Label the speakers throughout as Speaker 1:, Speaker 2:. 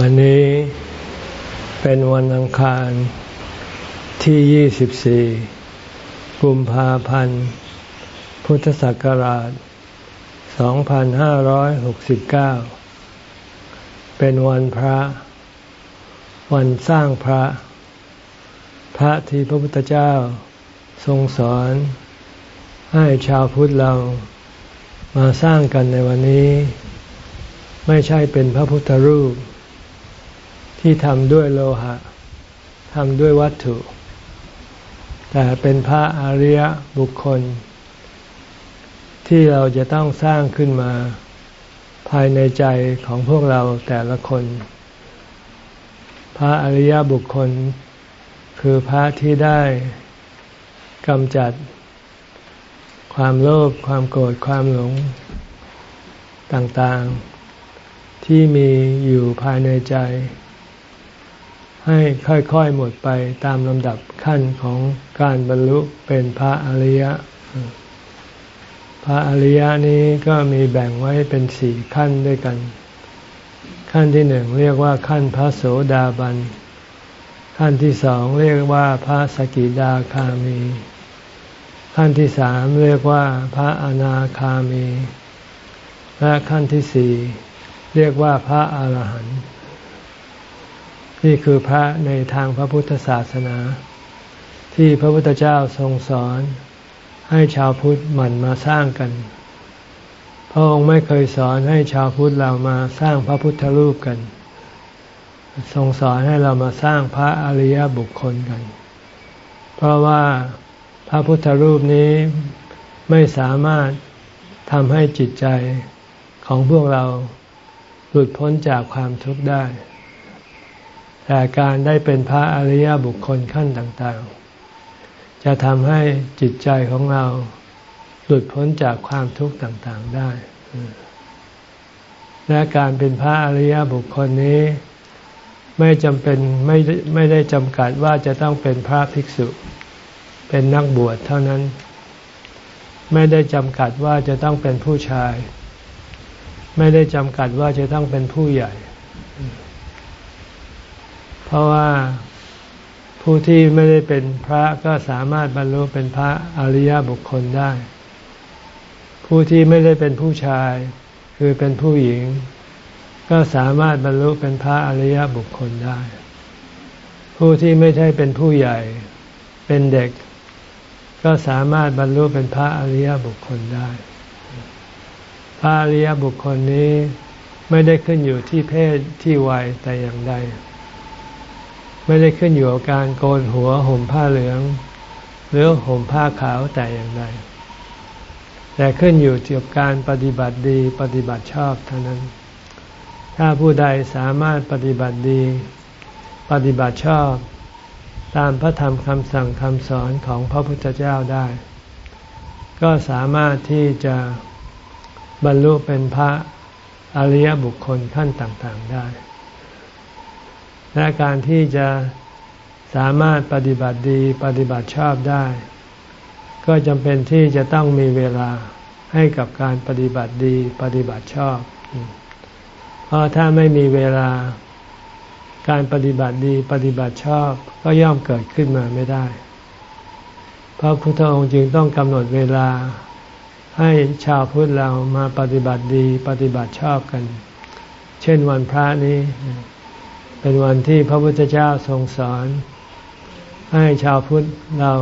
Speaker 1: วันนี้เป็นวันอังคารที่ 24 กุมภาพันธ์ พุทธศักราช 2569 เป็นวันพระ วันสร้างพระ พระที่พระพุทธเจ้าทรงสอน ให้ชาวพุทธเรามาสร้างกันในวันนี้ ไม่ใช่เป็นพระพุทธรูป ที่ทำด้วยโลหะทำด้วยวัตถุ แต่เป็นพระอริยบุคคล ที่เราจะต้องสร้างขึ้นมาภายในใจของพวกเราแต่ละคน พระอริยบุคคล คือพระที่ได้กำจัด ความโลภความโกรธความหลงต่างๆ ที่มีอยู่ภายในใจ ให้ค่อยๆหมดไปตามลำดับขั้นของการบรรลุเป็นพระอริยะ พระอริยะนี้ก็มีแบ่งไว้เป็นสี่ขั้นด้วยกัน ขั้นที่หนึ่งเรียกว่าขั้นพระโสดาบัน ขั้นที่สองเรียกว่าพระสกิดาคามี ขั้นที่สามเรียกว่าพระอนาคามี และขั้นที่สี่เรียกว่าพระอาหารหันต์ นี่คือพระในทางพระพุทธศาสนา ที่พระพุทธเจ้าทรงสอนให้ชาวพุทธหมั่นมาสร้างกัน พระองค์ไม่เคยสอนให้ชาวพุทธเรามาสร้างพระพุทธรูปกัน ทรงสอนให้เรามาสร้างพระอริยบุคคลกัน เพราะว่าพระพุทธรูปนี้ไม่สามารถทำให้จิตใจของพวกเราหลุดพ้นจากความทุกข์ได้ แต่การได้เป็นพระอริยบุคคลขั้นต่างๆ จะทำให้จิตใจของเราหลุดพ้นจากความทุกข์ต่างๆได้ และการเป็นพระอริยบุคคลนี้ ไม่จำเป็นไม่ไม่ได้จำกัดว่าจะต้องเป็นพระภิกษุ เป็นนักบวชเท่านั้น ไม่ได้จำกัดว่าจะต้องเป็นผู้ชาย ไม่ได้จำกัดว่าจะต้องเป็นผู้ใหญ่ เพราะว่าผู้ที่ไม่ได้เป็นพระก็สามารถบรรลุเป็นพระอริยบุคคลได้ ผู้ที่ไม่ได้เป็นผู้ชาย คือเป็นผู้หญิง ก็สามารถบรรลุเป็นพระอริยบุคคลได้ ผู้ที่ไม่ใช่เป็นผู้ใหญ่เป็นเด็ก ก็สามารถบรรลุเป็นพระอริยบุคคลได้ พระอริยบุคคลนี้ไม่ได้ขึ้นอยู่ที่เพศที่วัยแต่อย่างใด ไม่ได้ขึ้นอยู่กับการโกนหัวห่มผ้าเหลือง หรือห่มผ้าขาวแต่อย่างใดแต่ขึ้นอยู่กับการปฏิบัติดีปฏิบัติชอบเท่านั้น ถ้าผู้ใดสามารถปฏิบัติดี ปฏิบัติชอบ ตามพระธรรมคำสั่งคำสอนของพระพุทธเจ้าได้ ก็สามารถที่จะบรรลุเป็นพระอริยบุคคลขั้นต่างๆได้ และการที่จะสามารถปฏิบัติดีปฏิบัติชอบได้ ก็จำเป็นที่จะต้องมีเวลาให้กับการปฏิบัติดีปฏิบัติชอบ เพราะถ้าไม่มีเวลาการปฏิบัติดีปฏิบัติชอบก็ย่อมเกิดขึ้นมาไม่ได้ พระพุทธองค์จึงต้องกำหนดเวลาให้ชาวพุทธเรามาปฏิบัติดีปฏิบัติชอบกัน เช่นวันพระนี้ เป็นวันที่พระพุทธเจ้าทรงสอน ให้ชาวพุทธเรา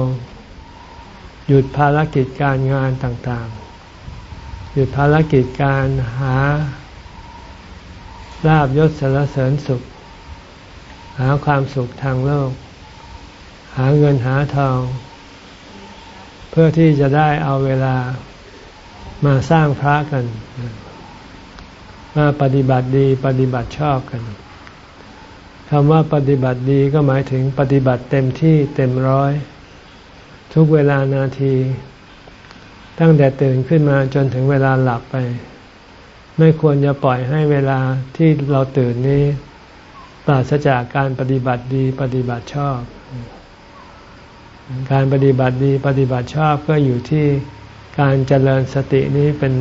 Speaker 1: หยุดภารกิจการงานต่างๆ หยุดภารกิจการหาลาบยศสารเสริญสุข หาความสุขทางโลก หาเงินหาทอง เพื่อที่จะได้เอาเวลามาสร้างพระกัน มาปฏิบัติดีปฏิบัติชอบกัน คำว่าปฏิบัติดีก็หมายถึงปฏิบัติเต็มที่เต็มร้อย ทุกเวลานาที ตั้งแต่ตื่นขึ้นมาจนถึงเวลาหลับไป ไม่ควรจะปล่อยให้เวลาที่เราตื่นนี้ปราศจากการปฏิบัติดีปฏิบัติชอบ การปฏิบัติดีปฏิบัติชอบก็อยู่ที่การเจริญสตินี้เป็น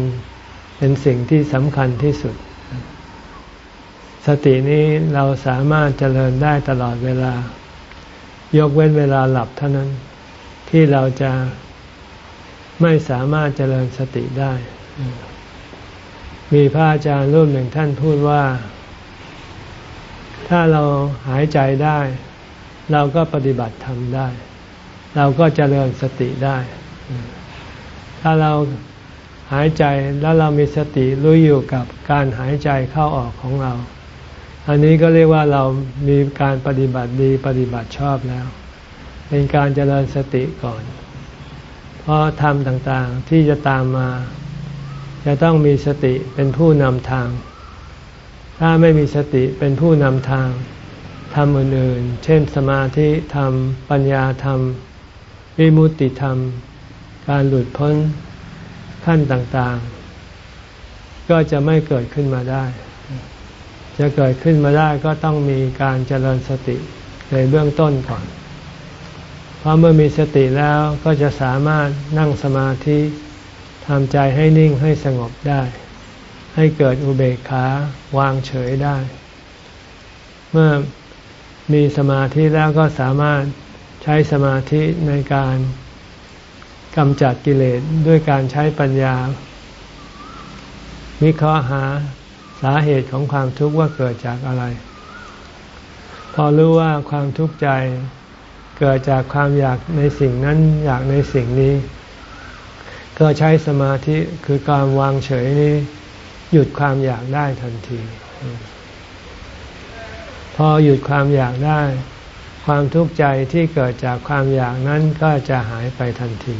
Speaker 1: เป็นสิ่งที่สำคัญที่สุด สตินี้เราสามารถเจริญได้ตลอดเวลา ยกเว้นเวลาหลับเท่านั้น ที่เราจะไม่สามารถเจริญสติได้ มีพระอาจารย์รูปหนึ่งท่านพูดว่า ถ้าเราหายใจได้ เราก็ปฏิบัติธรรมได้ เราก็เจริญสติได้ ถ้าเราหายใจแล้วเรามีสติรู้อยู่กับการหายใจเข้าออกของเรา อันนี้ก็เรียกว่าเรามีการปฏิบัติดีปฏิบัติชอบแล้ว เป็นการเจริญสติก่อน เพราะธรรมต่างๆที่จะตามมา จะต้องมีสติเป็นผู้นำทาง ถ้าไม่มีสติเป็นผู้นำทางทำอื่นๆ เช่นสมาธิธรรม ปัญญาธรรม วิมุตติธรรม การหลุดพ้นขั้นต่างๆ ก็จะไม่เกิดขึ้นมาได้ จะเกิดขึ้นมาได้ก็ต้องมีการเจริญสติในเบื้องต้นก่อน เพราะเมื่อมีสติแล้วก็จะสามารถนั่งสมาธิทำใจให้นิ่งให้สงบได้ ให้เกิดอุเบกขาวางเฉยได้ เมื่อมีสมาธิแล้วก็สามารถใช้สมาธิในการกำจัดกิเลสด้วยการใช้ปัญญา วิเคราะห์หา สาเหตุของความทุกข์ว่าเกิดจากอะไร พอรู้ว่าความทุกข์ใจเกิดจากความอยากในสิ่งนั้นอยากในสิ่งนี้ ก็ใช้สมาธิคือการวางเฉยนี้ หยุดความอยากได้ทันที พอหยุดความอยากได้ ความทุกข์ใจที่เกิดจากความอยากนั้นก็จะหายไปทันที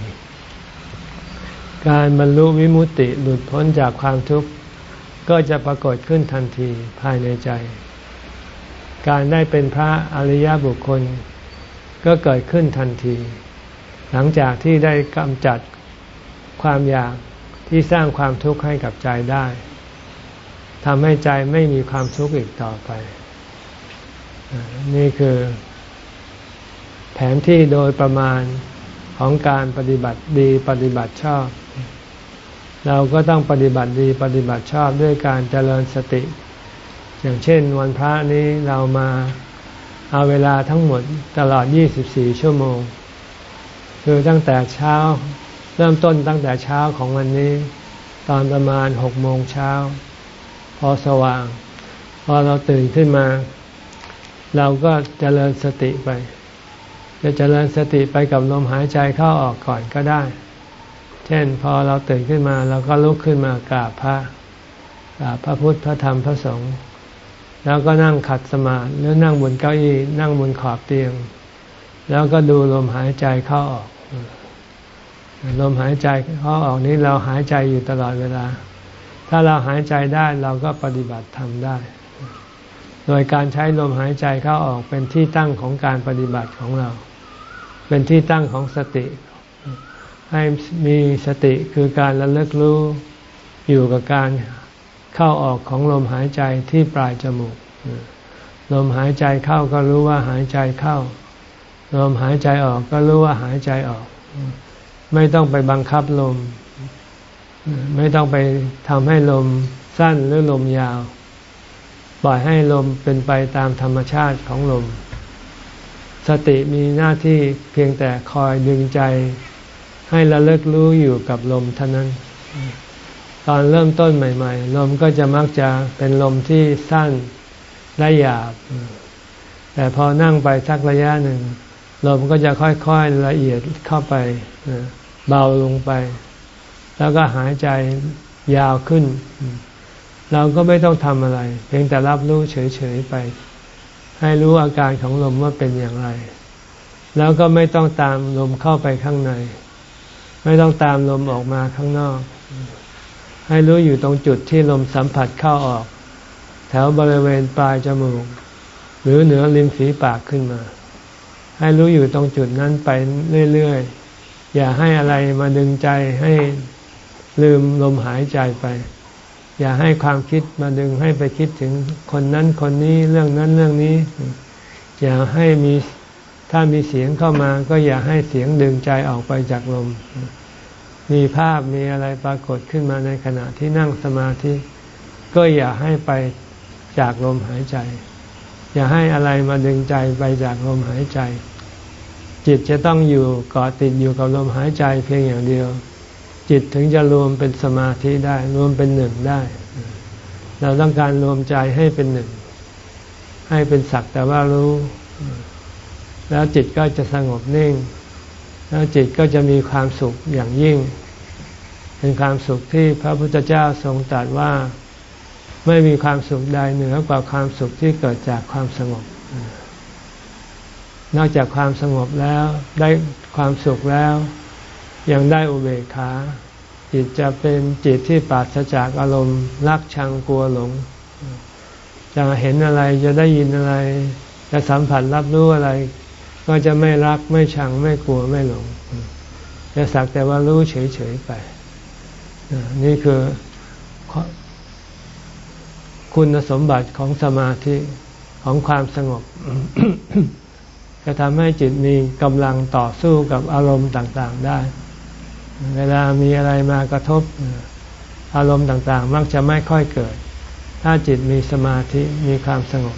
Speaker 1: การบรรลุวิมุตติหลุดพ้นจากความทุกข์ ก็จะปรากฏขึ้นทันทีภายในใจ การได้เป็นพระอริยบุคคล ก็เกิดขึ้นทันที หลังจากที่ได้กำจัดความอยากที่สร้างความทุกข์ให้กับใจได้ทำให้ใจไม่มีความทุกข์อีกต่อไป นี่คือ แผนที่โดยประมาณของการปฏิบัติดีปฏิบัติชอบ เราก็ต้องปฏิบัติดีปฏิบัติชอบด้วยการเจริญสติ อย่างเช่นวันพระนี้เรามาเอาเวลาทั้งหมดตลอด 24 ชั่วโมง คือตั้งแต่เช้า เริ่มต้นตั้งแต่เช้าของวันนี้ ตอนประมาณ 6 โมงเช้า พอสว่าง พอเราตื่นขึ้นมา เราก็เจริญสติไป จะเจริญสติไปกับลมหายใจเข้าออกก่อนก็ได้ ช่นพอเราตื่นขึ้นมาเราก็ลุกขึ้นมากราบพระกราบพระพุทธพระธรรมพระสงฆ์แล้วก็นั่งขัดสมาธิหรือนั่งบนเก้าอี้นั่งบนขอบเตียง แล้วก็ดูลมหายใจเข้าออก ลมหายใจเข้าออกนี้เราหายใจอยู่ตลอดเวลา ถ้าเราหายใจได้เราก็ปฏิบัติทำได้ โดยการใช้ลมหายใจเข้าออกเป็นที่ตั้งของการปฏิบัติของเรา เป็นที่ตั้งของสติ ให้มีสติคือการระลึกรู้อยู่กับการเข้าออกของลมหายใจที่ปลายจมูก ลมหายใจเข้าก็รู้ว่าหายใจเข้า ลมหายใจออกก็รู้ว่าหายใจออก ไม่ต้องไปบังคับลม ไม่ต้องไปทำให้ลมสั้นหรือลมยาว ปล่อยให้ลมเป็นไปตามธรรมชาติของลม สติมีหน้าที่เพียงแต่คอยดึงใจ ให้ระลึกรู้อยู่กับลมเท่านั้น ตอนเริ่มต้นใหม่ ๆ ลมก็จะมักจะเป็นลมที่สั้นและหยาบ แต่พอนั่งไปสักระยะหนึ่ง ลมก็จะค่อยๆละเอียดเข้าไป เบาลงไป แล้วก็หายใจยาวขึ้น เราก็ไม่ต้องทำอะไร เพียงแต่รับรู้เฉยๆไป ให้รู้อาการของลมว่าเป็นอย่างไร แล้วก็ไม่ต้องตามลมเข้าไปข้างใน ไม่ต้องตามลมออกมาข้างนอก ให้รู้อยู่ตรงจุดที่ลมสัมผัสเข้าออก แถวบริเวณปลายจมูก หรือเหนือริมฝีปากขึ้นมา ให้รู้อยู่ตรงจุดนั้นไปเรื่อยๆ อย่าให้อะไรมาดึงใจให้ลืมลมหายใจไป อย่าให้ความคิดมาดึงให้ไปคิดถึงคนนั้นคนนี้เรื่องนั้นเรื่องนี้ อย่าให้มี ถ้ามีเสียงเข้ามาก็อย่าให้เสียงดึงใจออกไปจากลม มีภาพมีอะไรปรากฏขึ้นมาในขณะที่นั่งสมาธิ ก็อย่าให้ไปจากลมหายใจ อย่าให้อะไรมาดึงใจไปจากลมหายใจ จิตจะต้องอยู่เกาะติดอยู่กับลมหายใจเพียงอย่างเดียว จิตถึงจะรวมเป็นสมาธิได้ รวมเป็นหนึ่งได้ เราต้องการรวมใจให้เป็นหนึ่ง ให้เป็นสักแต่ว่ารู้ แล้วจิตก็จะสงบนิ่ง แล้วจิตก็จะมีความสุขอย่างยิ่ง เป็นความสุขที่พระพุทธเจ้าทรงตรัสว่า ไม่มีความสุขใดเหนือกว่าความสุขที่เกิดจากความสงบ นอกจากความสงบแล้วได้ความสุขแล้ว ยังได้อุเบกขา จิตจะเป็นจิตที่ปราศจากอารมณ์รักชังกลัวหลงจะเห็นอะไรจะได้ยินอะไรจะสัมผัสรับรู้อะไร ก็จะไม่รักไม่ชังไม่กลัวไม่หลงจะสักแต่ว่ารู้เฉยๆไป นี่คือคุณสมบัติของสมาธิของความสงบ จะทำให้จิตมีกำลังต่อสู้กับอารมณ์ต่างๆได้ เวลามีอะไรมากระทบ อารมณ์ต่างๆ มักจะไม่ค่อยเกิด ถ้าจิตมีสมาธิมีความสงบ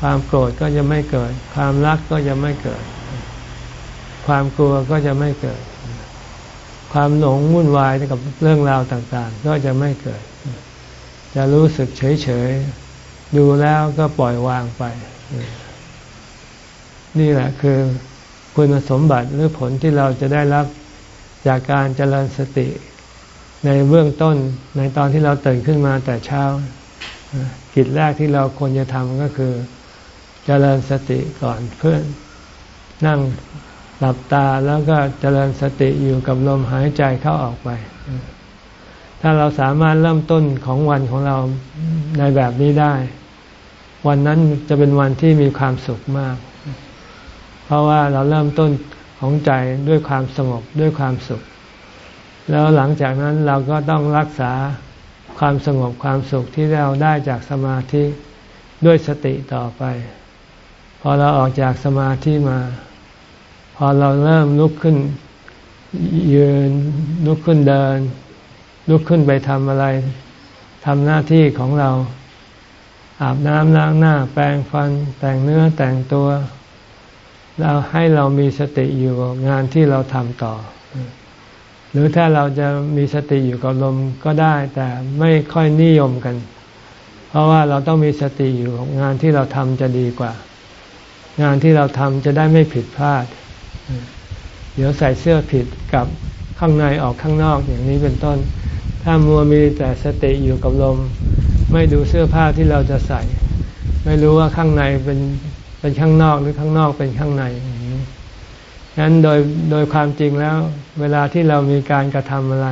Speaker 1: ความโกรธก็จะไม่เกิด ความรักก็จะไม่เกิด ความกลัวก็จะไม่เกิด ความหลงวุ่นวายกับเรื่องราวต่างๆ ก็จะไม่เกิด จะรู้สึกเฉยๆ ดูแล้วก็ปล่อยวางไป นี่แหละคือคุณสมบัติหรือผลที่เราจะได้รับจากการเจริญสติ ในเบื้องต้นในตอนที่เราตื่นขึ้นมาแต่เช้ากิจแรกที่เราควรจะทำก็คือ เจริญสติก่อนเพื่อนั่งหลับตาแล้วก็เจริญสติอยู่กับลมหายใจเข้าออกไป ถ้าเราสามารถเริ่มต้นของวันของเราในแบบนี้ได้ วันนั้นจะเป็นวันที่มีความสุขมาก เพราะว่าเราเริ่มต้นของใจด้วยความสงบด้วยความสุข แล้วหลังจากนั้นเราก็ต้องรักษาความสงบความสุขที่เราได้จากสมาธิด้วยสติต่อไป พอเราออกจากสมาธิมา พอเราเริ่มลุกขึ้น ยืนลุกขึ้นเดิน ลุกขึ้นไปทำอะไรทำหน้าที่ของเรา อาบน้ำล้างหน้า แปรงฟัน แต่งเนื้อแต่งตัว เราให้เรามีสติอยู่กับงานที่เราทำต่อ หรือถ้าเราจะมีสติอยู่กับลมก็ได้ แต่ไม่ค่อยนิยมกัน เพราะว่าเราต้องมีสติอยู่กับงานที่เราทำจะดีกว่า งานที่เราทำจะได้ไม่ผิดพลาด เดี๋ยวใส่เสื้อผิดกับข้างในออกข้างนอกอย่างนี้เป็นต้น ถ้ามัวมีแต่สติอยู่กับลม ไม่ดูเสื้อผ้าที่เราจะใส่ ไม่รู้ว่าข้างในเป็นเป็นข้างนอกหรือข้างนอกเป็นข้างในฉะนั้นโดยโดยความจริงแล้ว เวลาที่เรามีการกระทำอะไร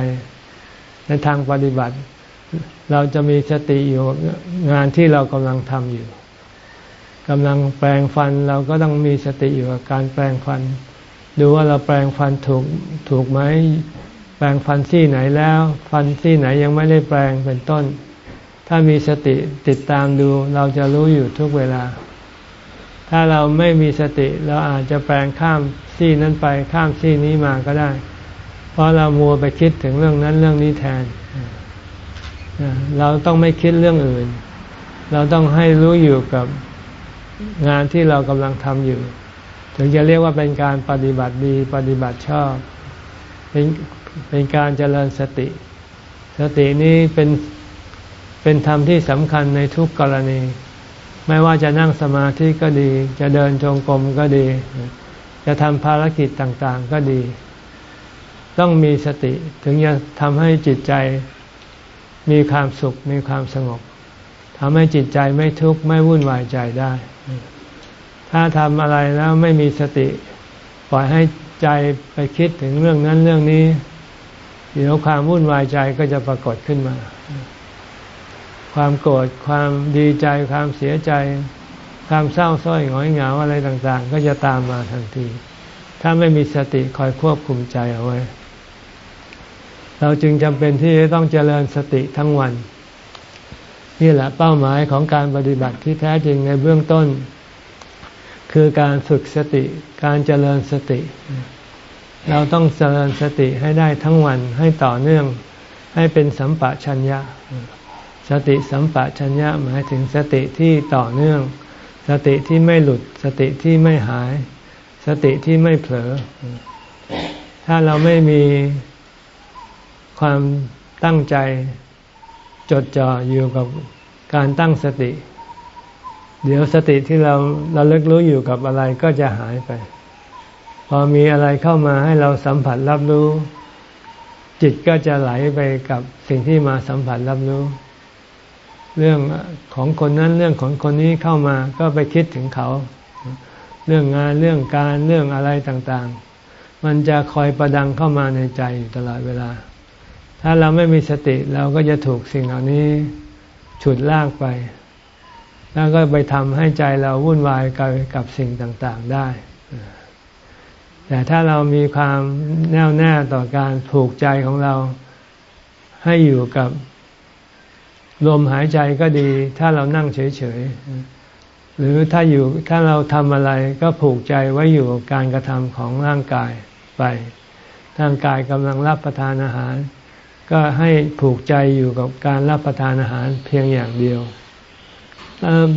Speaker 1: ในทางปฏิบัติ เราจะมีสติอยู่งานที่เรากำลังทำอยู่ กำลังแปลงฟันเราก็ต้องมีสติอยู่กับการแปลงฟัน ดูว่าเราแปลงฟันถูกถูกไหมแปลงฟันซี่ไหนแล้ว ฟันซี่ไหนยังไม่ได้แปลงเป็นต้น ถ้ามีสติติดตามดูเราจะรู้อยู่ทุกเวลา ถ้าเราไม่มีสติเราอาจจะแปลงข้ามซี่นั้นไปข้ามซี่นี้มาก็ได้ เพราะเรามัวไปคิดถึงเรื่องนั้นเรื่องนี้แทน เราต้องไม่คิดเรื่องอื่น เราต้องให้รู้อยู่กับ งานที่เรากำลังทำอยู่ ถึงจะเรียกว่าเป็นการปฏิบัติดีปฏิบัติชอบเป็นเป็นการเจริญสติ สตินี้เป็นเป็นธรรมที่สำคัญในทุกกรณี ไม่ว่าจะนั่งสมาธิก็ดี จะเดินจงกรมก็ดี จะทำภารกิจต่างๆก็ดี ต้องมีสติถึงจะทำให้จิตใจมีความสุขมีความสงบทำให้จิตใจไม่ทุกข์ไม่วุ่นวายใจได้ ถ้าทำอะไรแล้วไม่มีสติ ปล่อยให้ใจไปคิดถึงเรื่องนั้นเรื่องนี้ เดี๋ยวความวุ่นวายใจก็จะปรากฏขึ้นมา ความโกรธความดีใจความเสียใจ ความเศร้าส้อยหงอยเหงาอะไรต่าง ๆ ก็จะตามมาทันที ถ้าไม่มีสติคอยควบคุมใจเอาไว้ เราจึงจำเป็นที่จะต้องเจริญสติทั้งวัน นี่แหละเป้าหมายของการปฏิบัติที่แท้จริงในเบื้องต้น คือการฝึกสติการเจริญสติ เราต้องเจริญสติให้ได้ทั้งวันให้ต่อเนื่องให้เป็นสัมปะชัญญะ สติสัมปะชัญญะหมายถึงสติที่ต่อเนื่อง สติที่ไม่หลุด สติที่ไม่หาย สติที่ไม่เผลอ ถ้าเราไม่มีความตั้งใจ จดจ่ออยู่กับการตั้งสติ เดี๋ยวสติที่เราเราเลิกรู้อยู่กับอะไรก็จะหายไป พอมีอะไรเข้ามาให้เราสัมผัสรับรู้ จิตก็จะไหลไปกับสิ่งที่มาสัมผัสรับรู้ เรื่องของคนนั้นเรื่องของคนนี้เข้ามาก็ไปคิดถึงเขา เรื่องงานเรื่องการเรื่องอะไรต่างๆ มันจะคอยประดังเข้ามาในใจตลอดเวลา ถ้าเราไม่มีสติเราก็จะถูกสิ่งเหล่านี้ฉุดลากไป แล้วก็ไปทำให้ใจเราวุ่นวายกับกับสิ่งต่างๆได้ แต่ถ้าเรามีความแน่วแน่ต่อการผูกใจของเราให้อยู่กับลมหายใจก็ดี ถ้าเรานั่งเฉยๆ หรือถ้าอยู่ถ้าเราทำอะไรก็ผูกใจไว้อยู่กับการกระทำของร่างกายไปร่างกายกำลังรับประทานอาหาร ก็ให้ผูกใจอยู่กับการรับประทานอาหารเพียงอย่างเดียว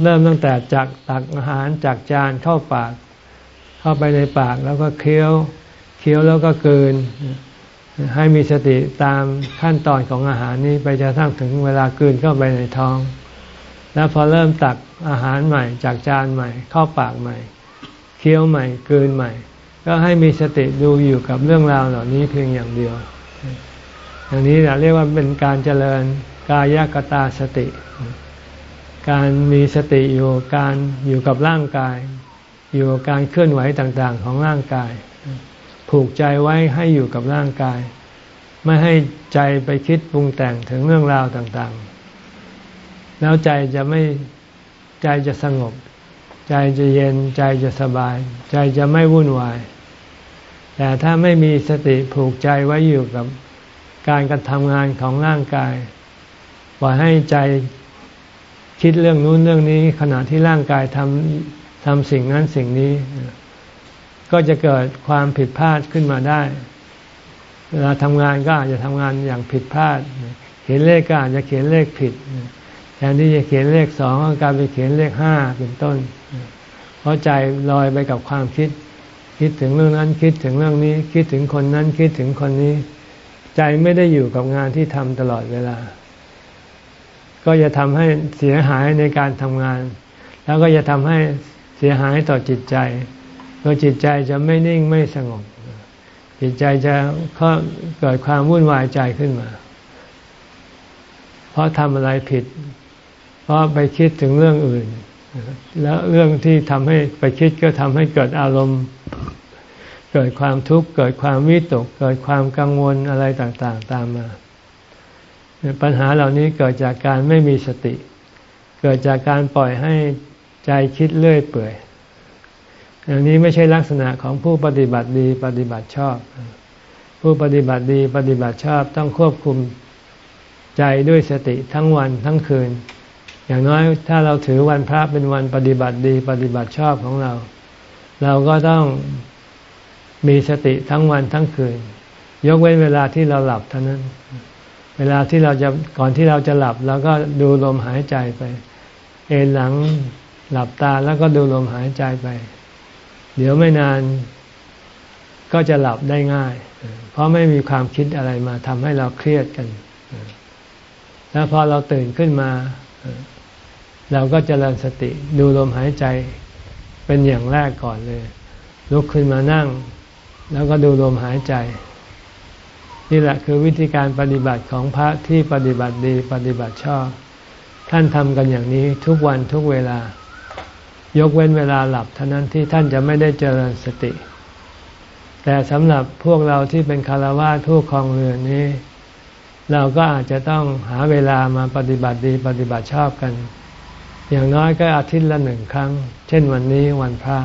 Speaker 1: เริ่มตั้งแต่จากตักอาหารจากจานเข้าปาก เข้าไปในปากแล้วก็เคี้ยวเคี้ยวแล้วก็เกิน ให้มีสติตามขั้นตอนของอาหารนี้ไปจะทั้งถึงเวลากืนเข้าไปในท้อง แล้วพอเริ่มตักอาหารใหม่ จากจานใหม่ เข้าปากใหม่ เคี้ยวใหม่กืนใหม่ ก็ให้มีสติดูอยู่กับเรื่องราวเหล่านี้เพียงอย่างเดียว อย่างนี้เราเรียกว่าเป็นการเจริญกายกตาสติ การมีสติอยู่การอยู่กับร่างกาย อยู่กับการเคลื่อนไหวต่างๆ ของร่างกาย ผูกใจไว้ให้อยู่กับร่างกาย ไม่ให้ใจไปคิดปรุงแต่งถึงเรื่องราวต่างๆ แล้วใจจะไม่ใจจะสงบ ใจจะเย็นใจจะสบาย ใจจะไม่วุ่นวาย แต่ถ้าไม่มีสติผูกใจไว้อยู่กับ การกระทำงานของร่างกายปล่อยให้ใจคิดเรื่องนู้นเรื่องนี้ขณะที่ร่างกายทำทำสิ่งนั้นสิ่งนี้ ก็จะเกิดความผิดพลาดขึ้นมาได้ เวลาทำงานก็อาจจะทำงานอย่างผิดพลาด เขียนเลขก็อาจจะเขียนเลขผิดแทนที่จะเขียนเลขสองก็กลายไปเขียนเลขห้าเป็นต้น เพราะใจลอยไปกับความคิด คิดถึงเรื่องนั้นคิดถึงเรื่องนี้ คิดถึงคนนั้นคิดถึงคนนี้ ใจไม่ได้อยู่กับงานที่ทำตลอดเวลา ก็จะทำให้เสียหายในการทำงาน แล้วก็จะทำให้เสียหายต่อจิตใจตัวจิตใจจะไม่นิ่งไม่สงบ จิตใจจะเกิดความวุ่นวายใจขึ้นมา เพราะทำอะไรผิด เพราะไปคิดถึงเรื่องอื่น แล้วเรื่องที่ทำให้ไปคิดก็ทำให้เกิดอารมณ์ เกิดความทุกข์ เกิดความวิตก เกิดความกังวลอะไรต่างๆ ตามมา ปัญหาเหล่านี้เกิดจากการไม่มีสติ เกิดจากการปล่อยให้ใจคิดเลื่อยเปื่อยอย่างนี้ไม่ใช่ลักษณะของผู้ปฏิบัติดีปฏิบัติชอบ ผู้ปฏิบัติดีปฏิบัติชอบต้องควบคุมใจด้วยสติทั้งวันทั้งคืน อย่างน้อยถ้าเราถือวันพระเป็นวันปฏิบัติดีปฏิบัติชอบของเรา เราก็ต้อง มีสติทั้งวันทั้งคืน ยกเว้นเวลาที่เราหลับเท่านั้น เวลาที่เราจะก่อนที่เราจะหลับเราก็ดูลมหายใจไป เอนหลังหลับตาแล้วก็ดูลมหายใจไป เดี๋ยวไม่นานก็จะหลับได้ง่าย เพราะไม่มีความคิดอะไรมาทำให้เราเครียดกัน แล้วพอเราตื่นขึ้นมา เราก็จเจริญสติดูลมหายใจเป็นอย่างแรกก่อนเลย ลุกขึ้นมานั่ง แล้วก็ดูลมหายใจ นี่แหละคือวิธีการปฏิบัติของพระที่ปฏิบัติดีปฏิบัติชอบ ท่านทำกันอย่างนี้ทุกวันทุกเวลา ยกเว้นเวลาหลับเท่านั้นที่ท่านจะไม่ได้เจริญสติ แต่สำหรับพวกเราที่เป็นคารวะผู้ครองเรือนนี้ เราก็อาจจะต้องหาเวลามาปฏิบัติดีปฏิบัติชอบกัน อย่างน้อยก็อาทิตย์ละหนึ่งครั้ง เช่นวันนี้วันพระ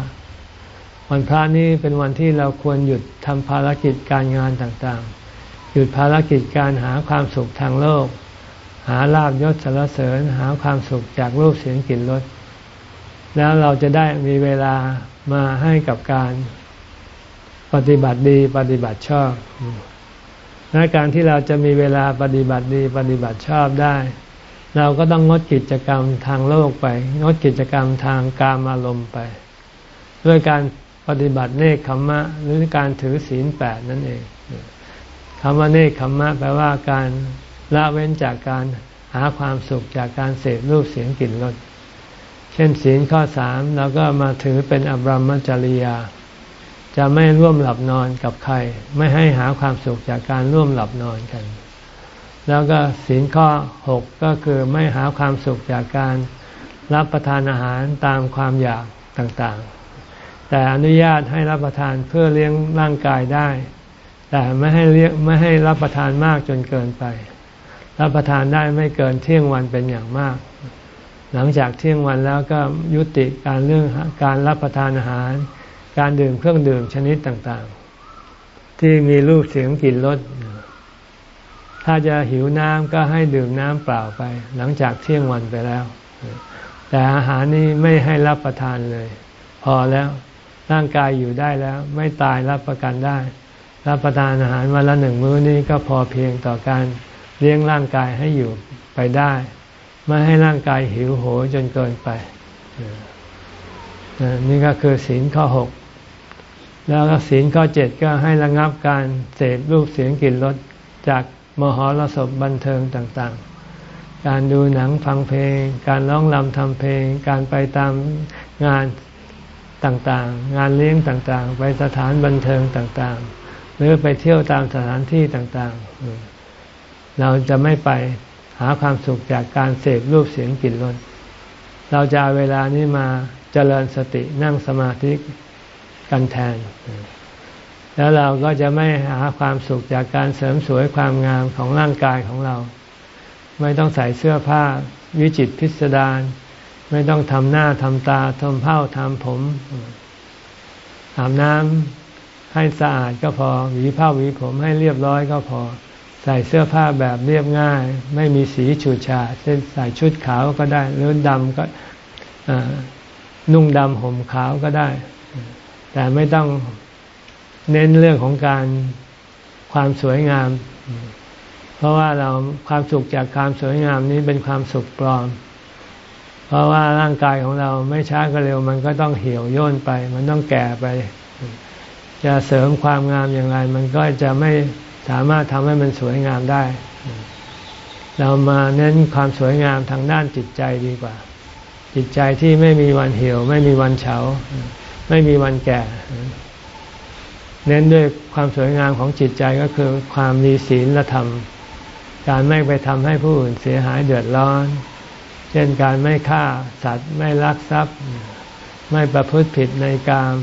Speaker 1: วันพระนี้เป็นวันที่เราควรหยุดทำภารกิจการงานต่างๆ หยุดภารกิจการหาความสุขทางโลก หาลาบยศสารเสริญหาความสุขจากรูปเสียงกลิ่นรสแล้วเราจะได้มีเวลามาให้กับการปฏิบัติดีปฏิบัติชอบในการที่เราจะมีเวลาปฏิบัติดีปฏิบัติชอบได้ เราก็ต้องงดกิจกรรมทางโลกไป งดกิจกรรมทางกามอารมณ์ไป ด้วยการ ปฏิบัติเนคขมมะหรือการถือศีลแปดนั่นเองคำว่าเนคขมมะแปลว่าการละเว้นจากการหาความสุขจากการเสพรูปเสียงกลิ่นรสเช่นศีลข้อสามเราก็มาถือเป็นอบรมจริยา จะไม่ร่วมหลับนอนกับใคร ไม่ให้หาความสุขจากการร่วมหลับนอนกัน แล้วก็ศีลข้อหกก็คือไม่หาความสุขจากการรับประทานอาหารตามความอยากต่างๆ แต่อนุญาตให้รับประทานเพื่อเลี้ยงร่างกายได้ แต่ไม่ให้เลี้ยงไม่ให้รับประทานมากจนเกินไป รับประทานได้ไม่เกินเที่ยงวันเป็นอย่างมาก หลังจากเที่ยงวันแล้วก็ยุติการเรื่องการรับประทานอาหาร การดื่มเครื่องดื่มชนิดต่างๆ ที่มีรูปเสียงกลิ่นรสถ้าจะหิวน้ำก็ให้ดื่มน้ำเปล่าไป หลังจากเที่ยงวันไปแล้ว แต่อาหารนี้ไม่ให้รับประทานเลย พอแล้ว ร่างกายอยู่ได้แล้ว ไม่ตายรับประกันได้ รับประทานอาหารวันละหนึ่งมื้อนี้ก็พอเพียงต่อการเลี้ยงร่างกายให้อยู่ไปได้ ไม่ให้ร่างกายหิวโหยจนเกินไป นี่ก็คือศีลข้อหกแล้วศีลข้อเจ็ดก็ให้ระงับการเสพรูปเสียงกลิ่นรสจากมหรสพบันเทิงต่างๆ การดูหนังฟังเพลง การร้องรำทำเพลง การไปตามงาน ต่างๆ งานเลี้ยงต่างๆ ไปสถานบันเทิงต่างๆ หรือไปเที่ยวตามสถานที่ต่างๆ เราจะไม่ไปหาความสุขจากการเสพรูปเสียงกลิ่นรสเราจะเอาเวลานี้มาเจริญสตินั่งสมาธิกันแทน แล้วเราก็จะไม่หาความสุขจากการเสริมสวยความงามของร่างกายของเรา ไม่ต้องใส่เสื้อผ้าวิจิตพิสดาร ไม่ต้องทำหน้าทำตาทำเผ้าทำผมอาบน้ำให้สะอาดก็พอหวีผ้าหวีผมให้เรียบร้อยก็พอ ใส่เสื้อผ้าแบบเรียบง่าย ไม่มีสีฉูดฉาดเช่นใส่ชุดขาวก็ได้ หรือดำก็นุ่งดำห่มขาวก็ได้ แต่ไม่ต้องเน้นเรื่องของการความสวยงาม เพราะว่าเราความสุขจากความสวยงามนี้เป็นความสุขปลอม เพราะว่าร่างกายของเราไม่ช้าก็เร็ว มันก็ต้องเหี่ยวย่นไป มันต้องแก่ไป จะเสริมความงามอย่างไร มันก็จะไม่สามารถทำให้มันสวยงามได้ เรามาเน้นความสวยงามทางด้านจิตใจดีกว่า จิตใจที่ไม่มีวันเหี่ยว ไม่มีวันเฉา ไม่มีวันแก่ เน้นด้วยความสวยงามของจิตใจก็คือความมีศีลธรรม การไม่ไปทำให้ผู้อื่นเสียหายเดือดร้อน เช่นการไม่ฆ่าสัตว์ไม่ลักทรัพย์ ไม่ประพฤติผิดในกาม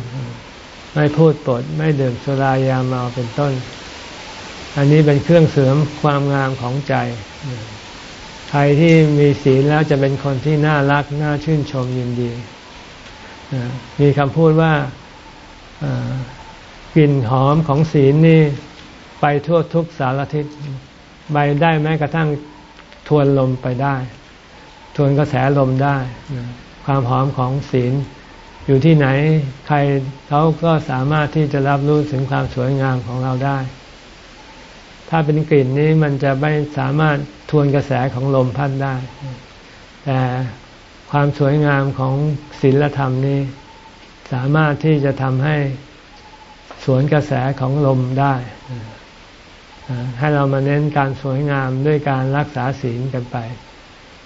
Speaker 1: ไม่พูดปด ไม่ดื่มสุรายาเมาเป็นต้น อันนี้เป็นเครื่องเสริมความงามของใจ ใครที่มีศีลแล้วจะเป็นคนที่น่ารัก น่าชื่นชมยินดี มีคำพูดว่ากลิ่นหอมของศีลนี่ไปทั่วทุกสารทิศไปได้แม้กระทั่งทวนลมไปได้ ทวนกระแสลมได้ ความหอมของศีล อยู่ที่ไหนใครเขาก็สามารถที่จะรับรู้ถึงความสวยงามของเราได้ ถ้าเป็นกลิ่นนี้มันจะไม่สามารถทวนกระแสของลมพัดได้ แต่ความสวยงามของศีลธรรมนี้ สามารถที่จะทำให้สวนกระแสของลมได้ให้เรามาเน้นการสวยงามด้วยการรักษาศีลกันไป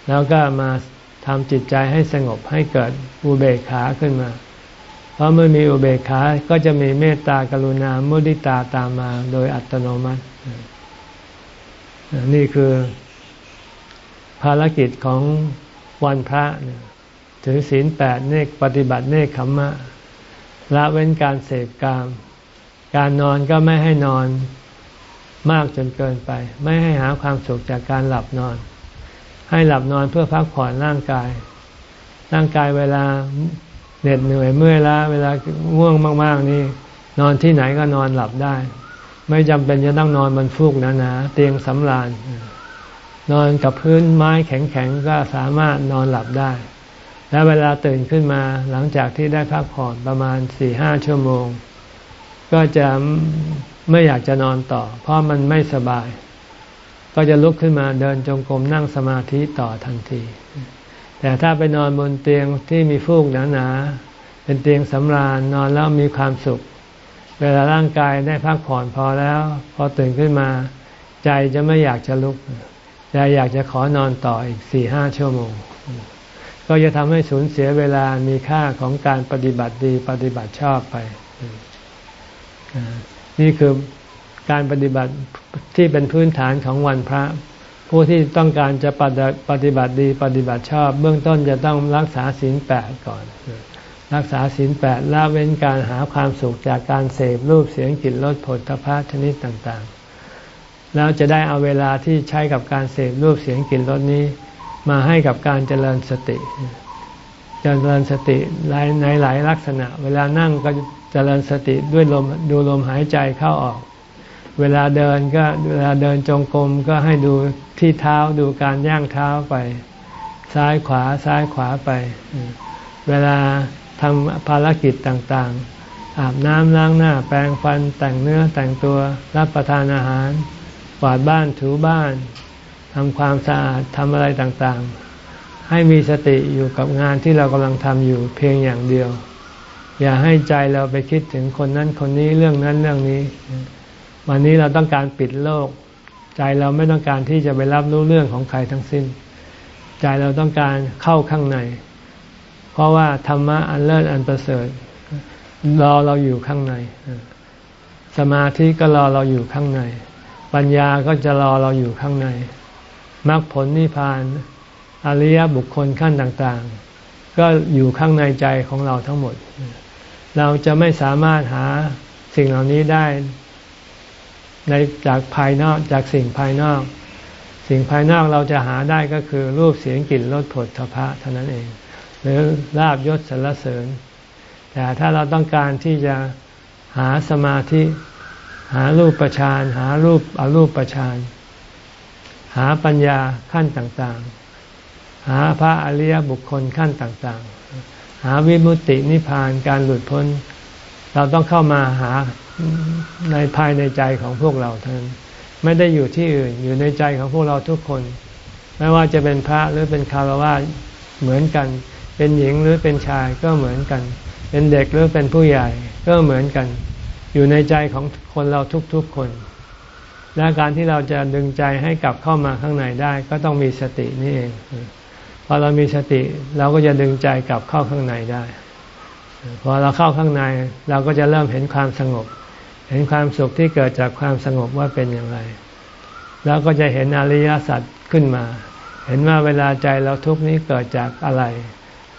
Speaker 1: แล้วก็มาทำจิตใจให้สงบให้เกิดอุเบกขาขึ้นมา เพราะเมื่อมีอุเบกขาก็จะมีเมตตากรุณามุดิตาตามมาโดยอัตโนมัติ นี่คือภารกิจของวันพระถือศีลแปดเนกปฏิบัติเนกขมมะละเว้นการเสพกาม การนอนก็ไม่ให้นอนมากจนเกินไป ไม่ให้หาความสุขจากการหลับนอน ให้หลับนอนเพื่อพักผ่อนร่างกาย ร่างกายเวลาเหน็ดเหนื่อยเมื่อยล้าเวลาง่วงมาก ๆ นี่นอนที่ไหนก็นอนหลับได้ ไม่จำเป็นจะต้องนอนบนฟูกหนาๆเตียงสำราญ นอนกับพื้นไม้แข็งๆก็สามารถนอนหลับได้ และเวลาตื่นขึ้นมาหลังจากที่ได้พักผ่อนประมาณสี่ห้าชั่วโมง ก็จะไม่อยากจะนอนต่อ เพราะมันไม่สบาย ก็จะลุกขึ้นมาเดินจงกรมนั่งสมาธิต่อทันที แต่ถ้าไปนอนบนเตียงที่มีฟูกหนาๆเป็นเตียงสำราญนอนแล้วมีความสุข เวลาร่างกายได้พักผ่อนพอแล้ว พอตื่นขึ้นมา ใจจะไม่อยากจะลุก ใจอยากจะขอนอนต่ออีกสี่ห้าชั่วโมง ก็จะทำให้สูญเสียเวลามีค่าของการปฏิบัติดีปฏิบัติชอบไป นี่คือ การปฏิบัติที่เป็นพื้นฐานของวันพระ ผู้ที่ต้องการจะปฏิบัติดีปฏิบัติชอบ เบื้องต้นจะต้องรักษาศีลแปดก่อน รักษาศีลแปดละเว้นการหาความสุขจากการเสพรูปเสียงกลิ่นรสผลพะชนิดต่างๆ แล้วจะได้เอาเวลาที่ใช้กับการเสพรูปเสียงกลิ่นรสนี้ มาให้กับการเจริญสติ เจริญสติในหลายลักษณะ เวลานั่งก็เจริญสติด้วยลมดูลมหายใจเข้าออก เวลาเดินก็เวลาเดินจงกรมก็ให้ดูที่เท้าดูการย่างเท้าไป ซ้ายขวาซ้ายขวาไป เวลาทำภารกิจต่างๆ อาบน้ำล้างหน้า แปรงฟันแต่งเนื้อแต่งตัวรับประทานอาหารกวาดบ้านถูบ้านทำความสะอาดทำอะไรต่างๆ ให้มีสติอยู่กับงานที่เรากำลังทำอยู่เพียงอย่างเดียว อย่าให้ใจเราไปคิดถึงคนนั้นคนนี้เรื่องนั้นเรื่องนี้ วันนี้เราต้องการปิดโลก ใจเราไม่ต้องการที่จะไปรับรู้เรื่องของใครทั้งสิ้น ใจเราต้องการเข้าข้างใน เพราะว่าธรรมะอันเลิศอันประเสริฐรอเราอยู่ข้างใน สมาธิก็รอเราอยู่ข้างใน ปัญญาก็จะรอเราอยู่ข้างในมรรคผลนิพพานอริยบุคคลขั้นต่างๆ ก็อยู่ข้างในใจของเราทั้งหมด เราจะไม่สามารถหาสิ่งเหล่านี้ได้ ในจากภายนอกจากสิ่งภายนอก สิ่งภายนอกเราจะหาได้ก็คือรูปเสียงกลิ่นรสผลทพะเท่านั้นเอง หรือลาบยศสรรเสริญ แต่ถ้าเราต้องการที่จะหาสมาธิ หารูปประชานหารูปอรูปประชานหาปัญญาขั้นต่างๆ หาพระอริยบุคคลขั้นต่างๆ หาวิมุตตินิพพานการหลุดพ้น เราต้องเข้ามาหา ในภายในใจของพวกเราท่านไม่ได้อยู่ที่อื่นอยู่ในใจของพวกเราทุกคน ไม่ว่าจะเป็นพระหรือเป็นคารวะเหมือนกัน เป็นหญิงหรือเป็นชายก็เหมือนกัน เป็นเด็กหรือเป็นผู้ใหญ่ก็เหมือนกัน อยู่ในใจของคนเราทุกๆคน และการที่เราจะดึงใจให้กลับเข้ามาข้างในได้ ก็ต้องมีสตินี่เองพอเรามีสติเราก็จะดึงใจกลับเข้าข้างในได้ พอเราเข้าข้างในเราก็จะเริ่มเห็นความสงบ เห็นความสุขที่เกิดจากความสงบว่าเป็นอย่างไร แล้วก็จะเห็นอริยสัจขึ้นมา เห็นว่าเวลาใจเราทุกข์นี้เกิดจากอะไร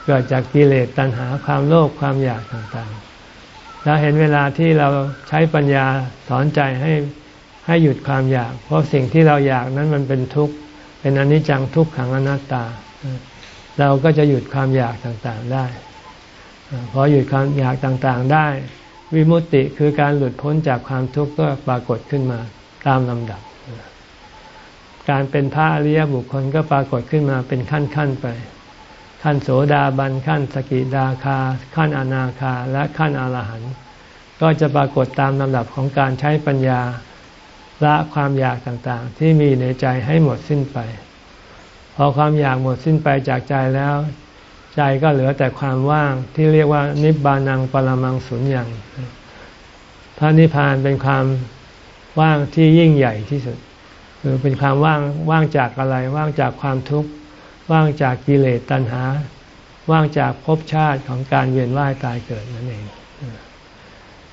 Speaker 1: เกิดจากกิเลสตัณหาความโลภความอยากต่างๆ แล้วเห็นเวลาที่เราใช้ปัญญาสอนใจให้ให้หยุดความอยาก เพราะสิ่งที่เราอยากนั้นมันเป็นทุกข์เป็นอนิจจังทุกขังอนัตตา เราก็จะหยุดความอยากต่างๆได้ พอหยุดความอยากต่างๆได้ วิมุตติคือการหลุดพ้นจากความทุกข์ก็ปรากฏขึ้นมาตามลำดับ การเป็นพระอริยบุคคลก็ปรากฏขึ้นมาเป็นขั้นขั้นไป ขั้นโสดาบันขั้นสกิดาคา ขั้นอนาคาและขั้นอรหันต์ก็จะปรากฏตามลำดับของการใช้ปัญญาละความอยากต่างๆ ที่มีในใจให้หมดสิ้นไป พอความอยากหมดสิ้นไปจากใจแล้ว ใจก็เหลือแต่ความว่างที่เรียกว่า นิบานังปรมังสุญญ์พระนิพพานเป็นความว่างที่ยิ่งใหญ่ที่สุดคือเป็นความว่างว่างจากอะไร ว่างจากความทุกข์ ว่างจากกิเลสตัณหา ว่างจากภพชาติของการเวียนว่ายตายเกิดนั่นเอง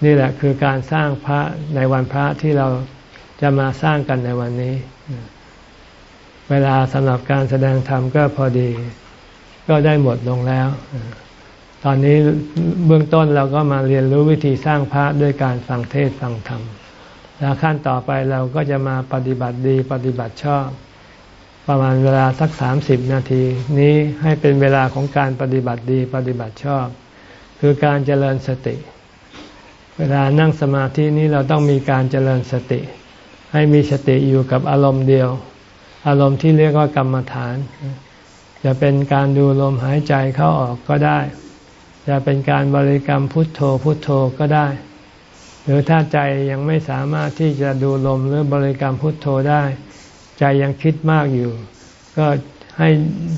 Speaker 1: นี่แหละคือการสร้างพระในวันพระที่เราจะมาสร้างกันในวันนี้ เวลาสำหรับการแสดงธรรมก็พอดี ก็ได้หมดลงแล้ว ตอนนี้เบื้องต้นเราก็มาเรียนรู้วิธีสร้างพระด้วยการฟังเทศฟังธรรม แล้วขั้นต่อไปเราก็จะมาปฏิบัติดีปฏิบัติชอบ ประมาณเวลาสักสามสิบนาที นี้ให้เป็นเวลาของการปฏิบัติดีปฏิบัติชอบ คือการเจริญสติ เวลานั่งสมาธินี้เราต้องมีการเจริญสติ ให้มีสติอยู่กับอารมณ์เดียว อารมณ์ที่เรียกว่ากรรมฐาน จะเป็นการดูลมหายใจเข้าออกก็ได้ จะเป็นการบริกรรมพุทโธพุทโธก็ได้ หรือถ้าใจยังไม่สามารถที่จะดูลมหรือบริกรรมพุทโธได้ ใจยังคิดมากอยู่ ก็ให้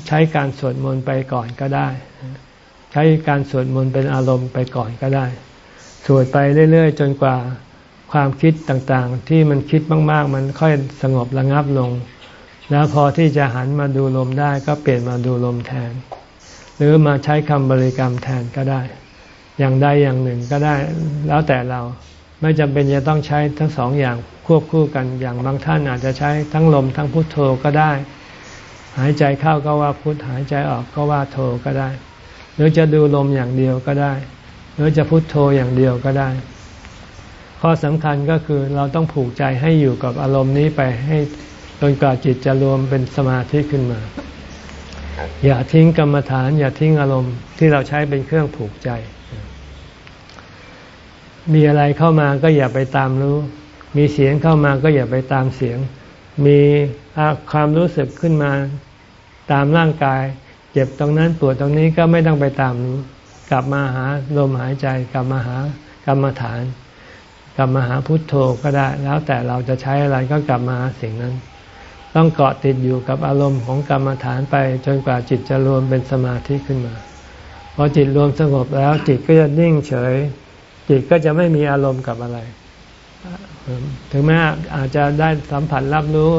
Speaker 1: ใช้การสวดมนต์ไปก่อนก็ได้ ใช้การสวดมนต์เป็นอารมณ์ไปก่อนก็ได้ สวดไปเรื่อยๆ จนกว่าความคิดต่างๆ ที่มันคิดมากๆ มันค่อยสงบระงับลง แล้วพอที่จะหันมาดูลมได้ก็เปลี่ยนมาดูลมแทน หรือมาใช้คำบริกรรมแทนก็ได้ อย่างใดอย่างหนึ่งก็ได้ แล้วแต่เราไม่จำเป็นจะต้องใช้ทั้งสองอย่างควบคู่กันอย่างบางท่านอาจจะใช้ทั้งลมทั้งพุทโธก็ได้ หายใจเข้าก็ว่าพุทหายใจออกก็ว่าโธก็ได้ หรือจะดูลมอย่างเดียวก็ได้ หรือจะพุทโธอย่างเดียวก็ได้ ข้อสำคัญก็คือเราต้องผูกใจให้อยู่กับอารมณ์นี้ไปให้ จนกว่าจิตจะรวมเป็นสมาธิขึ้นมา อย่าทิ้งกรรมฐาน อย่าทิ้งอารมณ์ที่เราใช้เป็นเครื่องผูกใจ มีอะไรเข้ามาก็อย่าไปตามรู้ มีเสียงเข้ามาก็อย่าไปตามเสียง มีความรู้สึกขึ้นมาตามร่างกาย เจ็บตรงนั้นปวดตรงนี้ก็ไม่ต้องไปตามรู้ กลับมาหาลมหายใจกลับมาหากรรมฐานกลับมาหาพุทโธก็ได้ แล้วแต่เราจะใช้อะไรก็กลับมาสิ่งนั้น ต้องเกาะติดอยู่กับอารมณ์ของกรรมฐานไปจนกว่าจิตจะรวมเป็นสมาธิขึ้นมา พอจิตรวมสงบแล้วจิตก็จะนิ่งเฉย จิตก็จะไม่มีอารมณ์กับอะไร ถึงแม้อาจจะได้สัมผัสรับรู้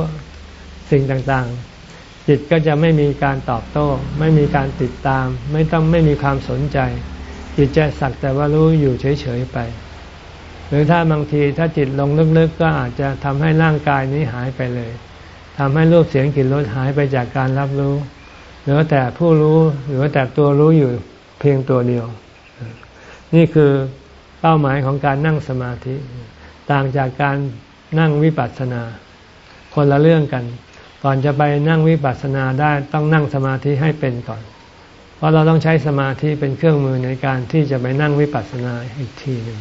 Speaker 1: สิ่งต่างๆ จิตก็จะไม่มีการตอบโต้ ไม่มีการติดตาม ไม่ต้องไม่มีความสนใจ จิตจะสักแต่ว่ารู้อยู่เฉยๆไป หรือถ้าบางทีถ้าจิตลงลึกๆ ก็อาจจะทำให้ร่างกายนี้หายไปเลย ทำให้รูปเสียงกลิ่นรสหายไปจากการรับรู้ เหลือแต่ผู้รู้หรือแต่ตัวรู้อยู่เพียงตัวเดียว นี่คือเป้าหมายของการนั่งสมาธิ ต่างจากการนั่งวิปัสสนา คนละเรื่องกัน ก่อนจะไปนั่งวิปัสสนาได้ต้องนั่งสมาธิให้เป็นก่อน เพราะเราต้องใช้สมาธิเป็นเครื่องมือในการที่จะไปนั่งวิปัสสนาอีกทีหนึ่ง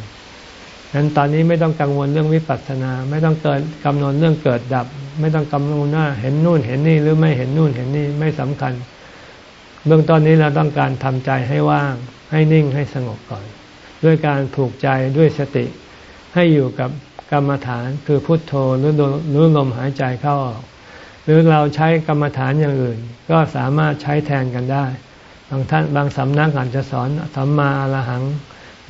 Speaker 1: ฉะนั้นตอนนี้ไม่ต้องกังวลเรื่องวิปัสสนา ไม่ต้องเกิดกำหนดเรื่องเกิดดับ ไม่ต้องกำหนดว่าเห็นนู่นเห็นนี่หรือไม่เห็นนู่นเห็นนี่ไม่สำคัญ เบื้องต้นนี้เราต้องการทำใจให้ว่าง ให้นิ่งให้สงบก่อน ด้วยการผูกใจด้วยสติ ให้อยู่กับกรรมฐานคือพุทโธหรือหรือลมหายใจเข้าออก หรือเราใช้กรรมฐานอย่างอื่น ก็สามารถใช้แทนกันได้ บางท่านบางสำนักอาจจะสอนสัมมาอรหัง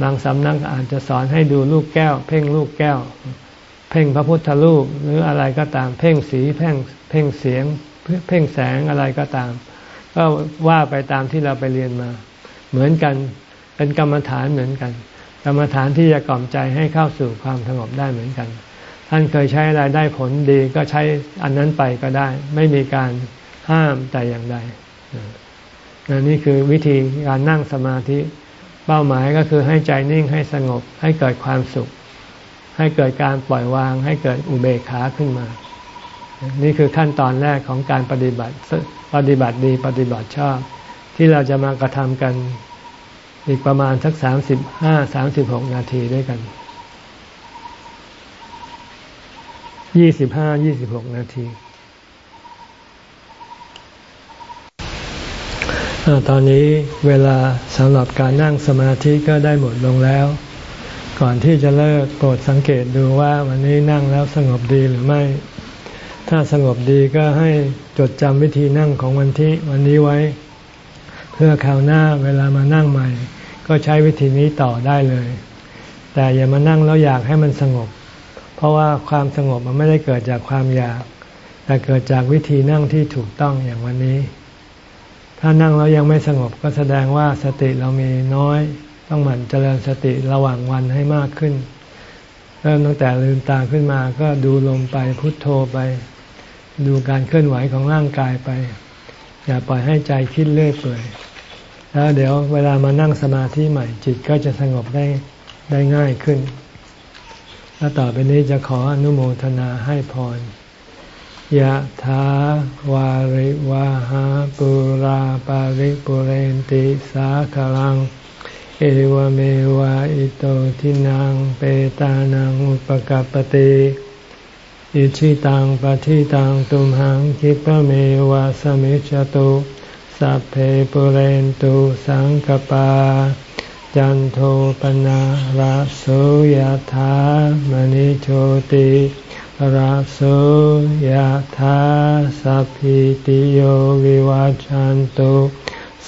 Speaker 1: บางสำนักอาจจะสอนให้ดูลูกแก้ว เพ่งลูกแก้ว เพ่งพระพุทธรูปหรืออะไรก็ตาม เพ่งสีเพ่งเพ่งเสียง เพ่งแสงอะไรก็ตาม ก็ว่าไปตามที่เราไปเรียนมา เหมือนกันเป็นกรรมฐานเหมือนกัน กรรมฐานที่จะกล่อมใจให้เข้าสู่ความสงบได้เหมือนกัน ท่านเคยใช้อะไรได้ผลดีก็ใช้อันนั้นไปก็ได้ ไม่มีการห้ามแต่อย่างใดนี่คือวิธีการนั่งสมาธิ เป้าหมายก็คือให้ใจนิ่งให้สงบ ให้เกิดความสุข ให้เกิดการปล่อยวาง ให้เกิดอุเบกขาขึ้นมา นี่คือขั้นตอนแรกของการปฏิบัติปฏิบัติดีปฏิบัติชอบ ที่เราจะมากระทำกันอีกประมาณสักสามสิบห้าสามสิบหกนาทีด้วยกันยี่สิบห้ายี่สิบหกนาที ตอนนี้เวลาสำหรับการนั่งสมาธิก็ได้หมดลงแล้ว ก่อนที่จะเลิกโปรดสังเกตดูว่าวันนี้นั่งแล้วสงบดีหรือไม่ ถ้าสงบดีก็ให้จดจำวิธีนั่งของวันที่วันนี้ไว้ เพื่อคราวหน้าเวลามานั่งใหม่ ก็ใช้วิธีนี้ต่อได้เลย แต่อย่ามานั่งแล้วอยากให้มันสงบ เพราะว่าความสงบมันไม่ได้เกิดจากความอยาก แต่เกิดจากวิธีนั่งที่ถูกต้องอย่างวันนี้ ถ้านั่งแล้วยังไม่สงบก็แสดงว่าสติเรามีน้อย ต้องหมั่นเจริญสติระหว่างวันให้มากขึ้น เริ่มตั้งแต่ลืมตาขึ้นมาก็ดูลมไปพุทโธไป ดูการเคลื่อนไหวของร่างกายไป อย่าปล่อยให้ใจคิดเลื่อยเปื่อยแล้วเดี๋ยวเวลามานั่งสมาธิใหม่จิตก็จะสงบได้ได้ง่ายขึ้น แล้วต่อไปนี้จะขออนุโมทนาให้พร ยะถาวาริวาหาปุราปาริปุเรนติสาคลัง เอวเมวะอิโตทินังเปตานังอุปกปติอิชิตังปฏิตังตุมหังคิปะเมวะสมิจตุสัพเพปุเรนตุสังกปา จันโทปนะระโสยธามณิโชติ ราโสยธาสัพพิติโยวิวัจจันตุ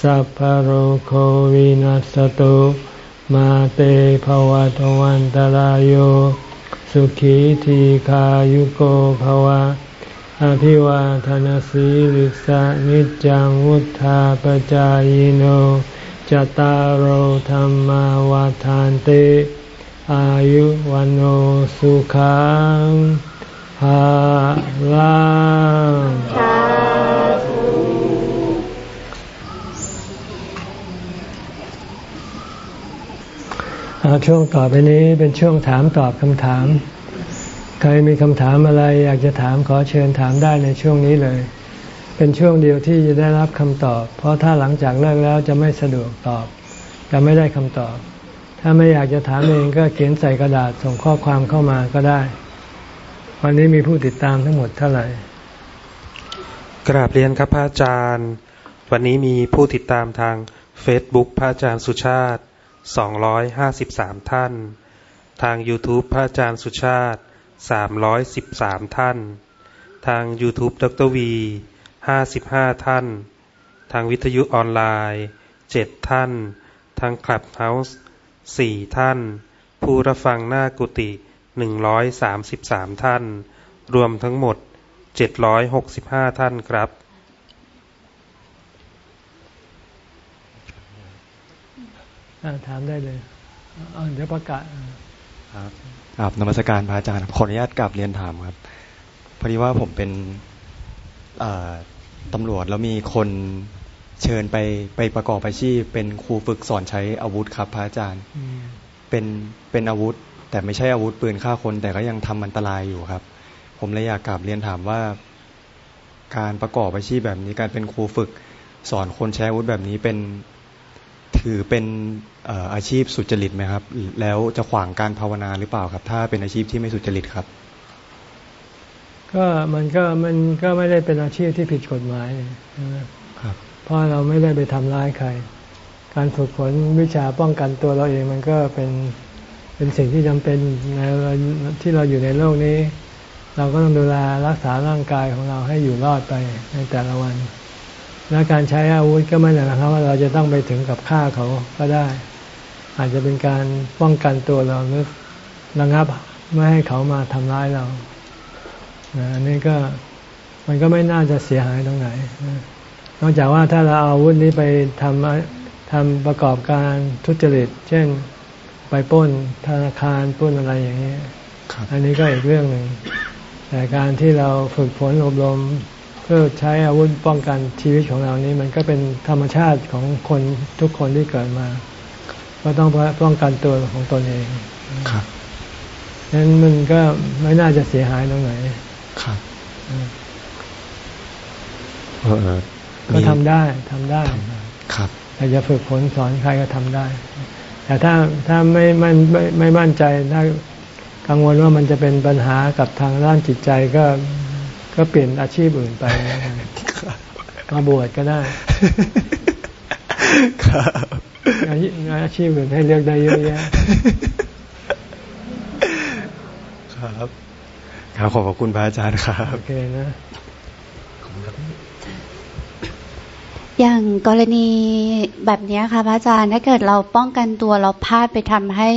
Speaker 1: สัพพโรโควินัสตุมาเตภวัตวันตารโยสุขีทีขายุโกภวะ อภิวาทนสีลิสานิจังวุธาปจายโนจตารโหธรรมวาทานเต อายุวันโอสุขัง ภาลังช่วงต่อไปนี้เป็นช่วงถามตอบคำถาม ใครมีคำถามอะไรอยากจะถามขอเชิญถามได้ในช่วงนี้เลย เป็นช่วงเดียวที่จะได้รับคำตอบ เพราะถ้าหลังจากเลิกแล้วจะไม่สะดวกตอบ จะไม่ได้คำตอบ ถ้าไม่อยากจะถามเองก็เขียนใส่กระดาษส่งข้อความเข้ามาก็ได้ วันนี้มีผู้ติดตามทั้งหมดเท่าไหร่
Speaker 2: กราบเรียนครับพระอาจารย์ วันนี้มีผู้ติดตามทาง Facebook พระอาจารย์สุชาติ 253 ท่าน ทาง YouTube พระอาจารย์สุชาติ 313 ท่าน ทาง YouTube ดรวี 55 ท่าน ทางวิทยุออนไลน์ 7 ท่าน ทางคลับเฮาส์ 4 ท่าน ผู้รับฟังหน้ากุฏิ 133ท่าน รวมทั้งหมด765ท่านครับ
Speaker 1: ถามได้เลยเดี๋ยวประกาศ
Speaker 3: ครับอาบนมัสการพระอาจารย์ขออนุญาตกลับเรียนถามครับ พอดีว่าผมเป็นตำรวจแล้วมีคนเชิญไปไปประกอบอาชีพ เป็นครูฝึกสอนใช้อาวุธครับ พระอาจารย์ เป็นเป็นอาวุธ แต่ไม่ใช่อาวุธปืนฆ่าคน แต่ก็ยังทำอันตรายอยู่ครับ ผมเลยอยากกลับเรียนถามว่า การประกอบอาชีพแบบนี้การเป็นครูฝึก สอนคนใช้อาวุธแบบนี้เป็นถือเป็นอาชีพสุจริตไหมครับ แล้วจะขวางการภาวนาหรือเปล่าครับ ถ้าเป็นอาชีพที่ไม่สุจริตครับ
Speaker 1: ก็มันก็มันก็ไม่ได้เป็นอาชีพที่ผิดกฎหมายครับ เพราะเราไม่ได้ไปทำร้ายใคร การฝึกฝนวิชาป้องกันตัวเราเองมันก็เป็น เป็นสิ่งที่จำเป็นในที่เราอยู่ในโลกนี้ เราก็ต้องดูแลรักษาร่างกายของเราให้อยู่รอดไปในแต่ละวัน และการใช้อาวุธก็ไม่ได้หมายความว่าเราจะต้องไปถึงกับฆ่าเขาก็ได้ อาจจะเป็นการป้องกันตัวเราหรือระงับไม่ให้เขามาทำร้ายเราอันนี้ก็มันก็ไม่น่าจะเสียหายตรงไหน นอกจากว่าถ้าเราเอาอาวุธนี้ไปทำทำประกอบการทุจริต เช่น ไปป้นธนาคารป้นอะไรอย่างนี้อันนี้ก็อีกเรื่องหนึ่งแต่การที่เราฝึกฝนอบรมพื่อใช้อาวุธป้องกันชีวิตของเรานี้ มันก็เป็นธรรมชาติของคนทุกคนที่เกิดมา ก็ต้องป้องกันตัวของตนเองครับนั้นมันก็ไม่น่าจะเสียหายตรงไหนครับก็ทำได้ทำได้ ครับแต่จะฝึกฝนสอนใครก็ทำได้ แต่ถ้าถ้าไม่ไม่ไม่ไม่มั่นใจถ้ากังวลว่ามันจะเป็นปัญหากับทางด้านจิตใจก็ก็เปลี่ยนอาชีพอื่นไปมาบวชก็ได้ครับอาชีพอื่นให้เลือกได้เยอะแยะ
Speaker 3: ครับ ครับขอบคุณพระอาจารย์ครับ โอเคนะ
Speaker 4: อย่างกรณีแบบนี้ค่ะพระอาจารย์ถ้าเกิดเราป้องกันตัวเราพลาดไปทำให้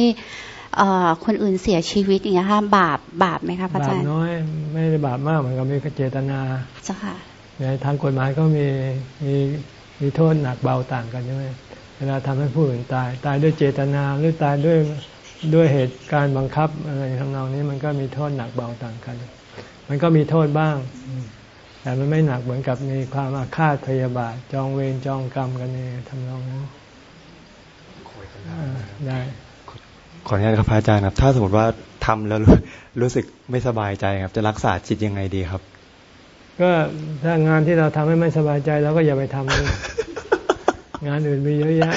Speaker 4: คนอื่นเสียชีวิตอย่างเงี้ยค่ะบาปบาปไหมคะพระอาจารย์บาป
Speaker 1: น้อยไม่ได้บาปมากเหมือนกับมีเจตนา
Speaker 4: เจ้าค่ะ
Speaker 1: ในทางกฎหมายก็มีมีมีโทษหนักเบาต่างกันใช่ไหมเวลาทำให้ผู้อื่นตาย ตายด้วยเจตนาหรือตายด้วยด้วยเหตุการณ์บังคับอะไรทำนองนี้มันก็มีโทษหนักเบาต่างกัน มันก็มีโทษบ้าง แต่มันไม่หนักเหมือนกับมีความอาฆาตพยาบาท จองเวรจองกรรมกันในทำนองนั้น
Speaker 3: ได้ขออนุญาตครับพระอาจารย์ครับ ถ้าสมมติว่าทำแล้วรู้สึกไม่สบายใจครับ จะรักษาจิตยังไงดีครับ
Speaker 1: ก็ถ้างานที่เราทำให้ไม่สบายใจเราก็อย่าไปทำงานอื่นมีเยอะแยะ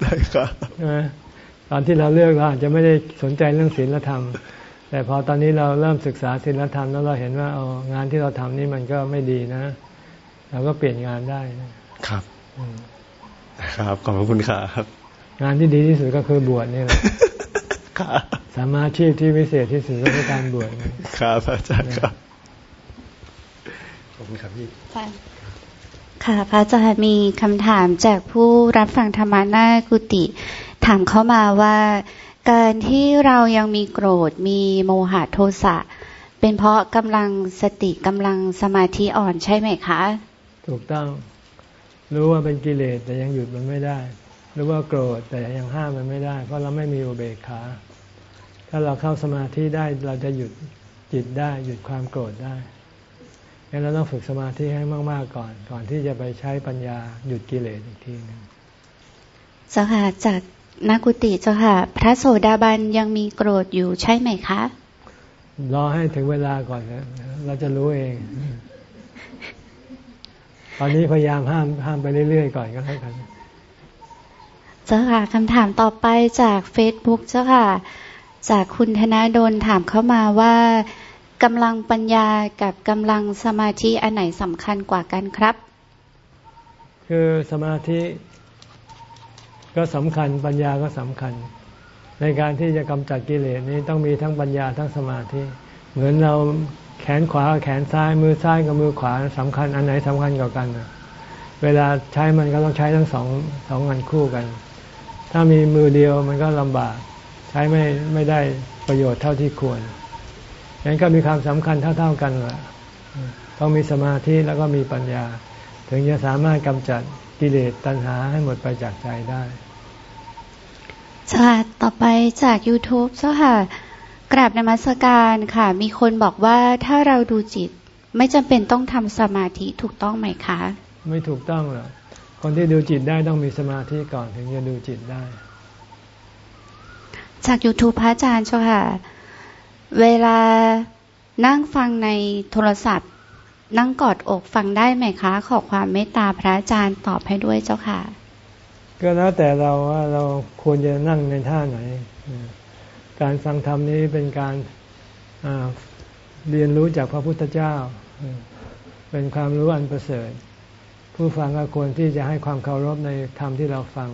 Speaker 1: ได้ครับตอนที่เราเลือกเราอาจจะไม่ได้สนใจเรื่องศีลธรรม แต่พอตอนนี้เราเริ่มศึกษาศีลธรรมแล้วเราเห็นว่าเอางานที่เราทำนี่มันก็ไม่ดีนะเราก็เปลี่ยนงานได้
Speaker 3: ครับครับขอบคุณครับ
Speaker 1: งานที่ดีที่สุดก็คือบวชนี่แหละสามาชีพที่วิเศษที่สุดก็คือการบวช
Speaker 3: ครับอาจารย์ครับขอบคุณครับพี่
Speaker 4: ค่ะพระอาจารย์มีคำถามจากผู้รับฟังธรรมานากุติ ถามเข้ามาว่า การที่เรายังมีโกรธมีโมหะโทสะเป็นเพราะกำลังสติกำลังสมาธิอ่อนใช่ไหมคะ
Speaker 1: ถูกต้องรู้ว่าเป็นกิเลสแต่ยังหยุดมันไม่ได้รู้ว่าโกรธแต่ยังห้ามมันไม่ได้ เพราะเราไม่มีอุเบกขา ถ้าเราเข้าสมาธิได้เราจะหยุดจิตได้หยุดความโกรธได้งั้นเราต้องฝึกสมาธิให้มาก ๆ ก่อน ก่อนที่จะไปใช้ปัญญาหยุดกิเลสอีกทีหนึ่ง
Speaker 4: เจ้าค่ะจาก นักกุติเจ้าค่ะ พระโสดาบันยังมีโกรธอยู่ใช่ไหมคะ
Speaker 1: รอให้ถึงเวลาก่อนนะเราจะรู้เอง ตอนนี้พยายามห้ามห้ามไปเรื่อยๆก่อนก็แล้วกัน
Speaker 4: เจ้าค่ะคำถามต่อไปจากเฟซบุ๊กเจ้าค่ะ จากคุณธนาดลถามเข้ามาว่ากำลังปัญญากับกำลังสมาธิอันไหนสำคัญกว่ากันครับ
Speaker 1: คือสมาธิ ก็สำคัญปัญญาก็สำคัญ ในการที่จะกำจัดกิเลสนี้ต้องมีทั้งปัญญาทั้งสมาธิ เหมือนเราแขนขวาแขนซ้ายมือซ้ายกับมือขวาสำคัญอันไหนสำคัญกว่ากันเวลาใช้มันก็ต้องใช้ทั้งสองสองอันคู่กัน ถ้ามีมือเดียวมันก็ลำบาก ใช้ไม่ไม่ได้ประโยชน์เท่าที่ควรนั้นก็มีความสำคัญเท่าๆกันแหละต้องมีสมาธิแล้วก็มีปัญญา ถึงจะสามารถกำจัดกิเลสตัณหาให้หมดไปจากใจได้
Speaker 4: ค่ะต่อไปจาก YouTube เจ้าค่ะ กราบนมัสการค่ะ มีคนบอกว่าถ้าเราดูจิต ไม่จำเป็นต้องทำสมาธิถูกต้องไหมคะ
Speaker 1: ไม่ถูกต้องหรอกคนที่ดูจิตได้ต้องมีสมาธิก่อนถึงจะดูจิตได้
Speaker 4: จาก YouTube พระอาจารย์เจ้าค่ะ เวลานั่งฟังในโทรศัพท์ นั่งกอดอกฟังได้ไหมคะ ขอความเมตตาพระอาจารย์ตอบให้ด้วยเจ้าค่ะ
Speaker 1: ก็แล้วแต่เราว่าเราควรจะนั่งในท่าไหน การฟังธรรมนี้เป็นการเรียนรู้จากพระพุทธเจ้า เป็นความรู้อันประเสริฐ ผู้ฟังก็ควรที่จะให้ความเคารพในธรรมที่เราฟัง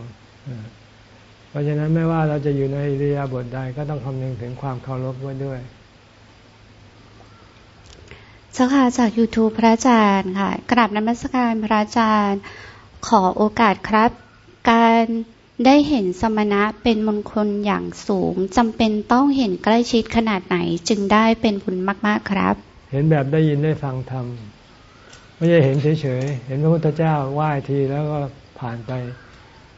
Speaker 1: เพราะฉะนั้นไม่ว่าเราจะอยู่ในเรียาบทใดก็ต้องคำนึงถึงความเคารพไว้ด้วย
Speaker 4: เจ้าค่ะจาก YouTube พระอาจารย์ค่ะกราบนมัสการพระอาจารย์ ขอโอกาสครับ การได้เห็นสมณะเป็นมงคลอย่างสูงจำเป็นต้องเห็นใกล้ชิดขนาดไหนจึงได้เป็นบุญมาก ๆครับ
Speaker 1: เห็นแบบได้ยินได้ฟังธรรมไม่ใช่เห็นเฉยๆ เห็นพระพุทธเจ้าไหว้ทีแล้วก็ผ่านไป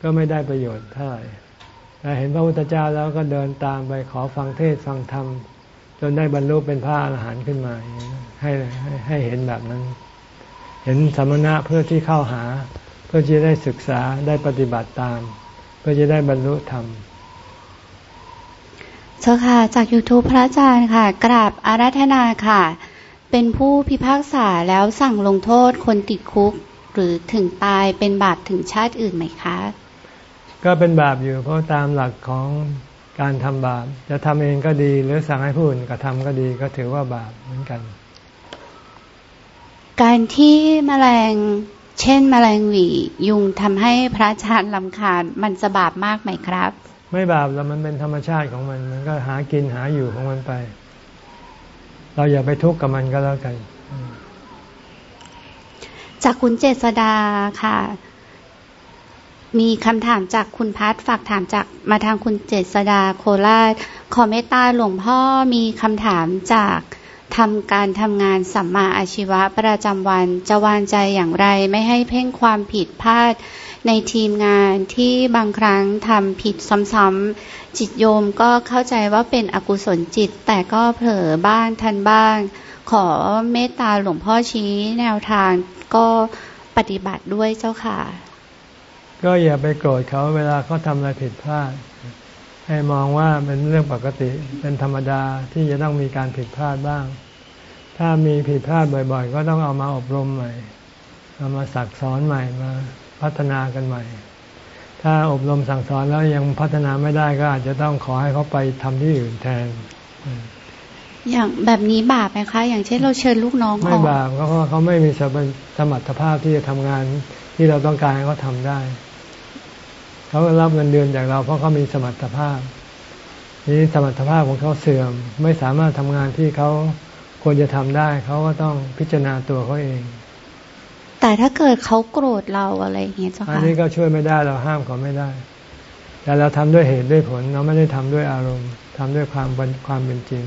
Speaker 1: ก็ไม่ได้ประโยชน์เท่าไหร่แต่เห็นพระพุทธเจ้าแล้วก็เดินตามไปขอฟังเทศฟังธรรมจนได้บรรลุเป็นพระอรหันต์ขึ้นมาให้ให้เห็นแบบนั้น เห็นสมณะเพื่อที่เข้าหา พื่อจะได้ศึกษาได้ปฏิบัติตาม เพื่อจะได้บรรลุธรรม
Speaker 4: เจ้าค่ะ จาก YouTube พระอาจารย์ค่ะ กราบอาราธนาค่ะ เป็นผู้พิพากษาแล้วสั่งลงโทษคนติดคุก หรือถึงตายเป็นบาปถึงชาติอื่นไหมคะ
Speaker 1: ก็เป็นบาปอยู่เพราะตามหลักของการทำบาป จะทำเองก็ดี หรือสั่งให้ผู้อื่นกระทำก็ดีก็ถือว่าบาปเหมือนกัน
Speaker 4: การที่มแมลง เช่นมแมลงหวียุงทำให้พระชาติลำคาญมันจะบาปมากไหมครับ
Speaker 1: ไม่บาปแล้วมันเป็นธรรมชาติของมัน มันก็หากินหาอยู่ของมันไป เราอย่าไปทุกข์กับมันก็แล้วกัน
Speaker 4: จากคุณเจษดาค่ะ มีคำถามจากคุณพัฒฝากถามจากมาทางคุณเจษดาโคราชขอเมตตาหลวงพ่อมีคำถามจาก ทำการทำงานสัมมาอาชีวะประจำวันจะวางใจอย่างไรไม่ให้เพ่งความผิดพลาดในทีมงานที่บางครั้งทำผิดซ้ำๆจิตโยมก็เข้าใจว่าเป็นอกุศลจิต แต่ก็เผลอบ้างทันบ้าง ขอเมตตาหลวงพ่อชี้แนวทางก็ปฏิบัติด้วยเจ้าค่ะ
Speaker 1: ก็อย่าไปโกรธเขาเวลาเขาทำอะไรผิดพลาด ให้มองว่าเป็นเรื่องปกติ เป็นธรรมดาที่จะต้องมีการผิดพลาดบ้าง ถ้ามีผิดพลาดบ่อยๆ ก็ต้องเอามาอบรมใหม่ เอามาสั่งสอนใหม่ มาพัฒนากันใหม่ ถ้าอบรมสั่งสอนแล้วยังพัฒนาไม่ได้ก็อาจจะต้องขอให้เขาไปทำที่อื่นแทน
Speaker 4: อย่างแบบนี้บาปไหมคะ อย่างเช่นเราเชิญลูกน้อง
Speaker 1: ไม่บาปเพราะว่าเขาไม่มีสมรรถภาพที่จะทำงานที่เราต้องการให้เขาทำได้ เขารับเงินเดือนจากเราเพราะเขามีสมรรถภาพ นี้สมรรถภาพของเขาเสื่อม ไม่สามารถทำงานที่เขาควรจะทำได้ เขาก็ต้องพิจารณาตัวเขาเอง
Speaker 4: แต่ถ้าเกิดเขาโกรธเราอะไรอย่างเงี้ยเจ้าค่ะ
Speaker 1: อันนี้ก็ช่วยไม่ได้เราห้ามเขาไม่ได้ แต่เราทำด้วยเหตุด้วยผล เราไม่ได้ทำด้วยอารมณ์ทำด้วยความความเป็นจริง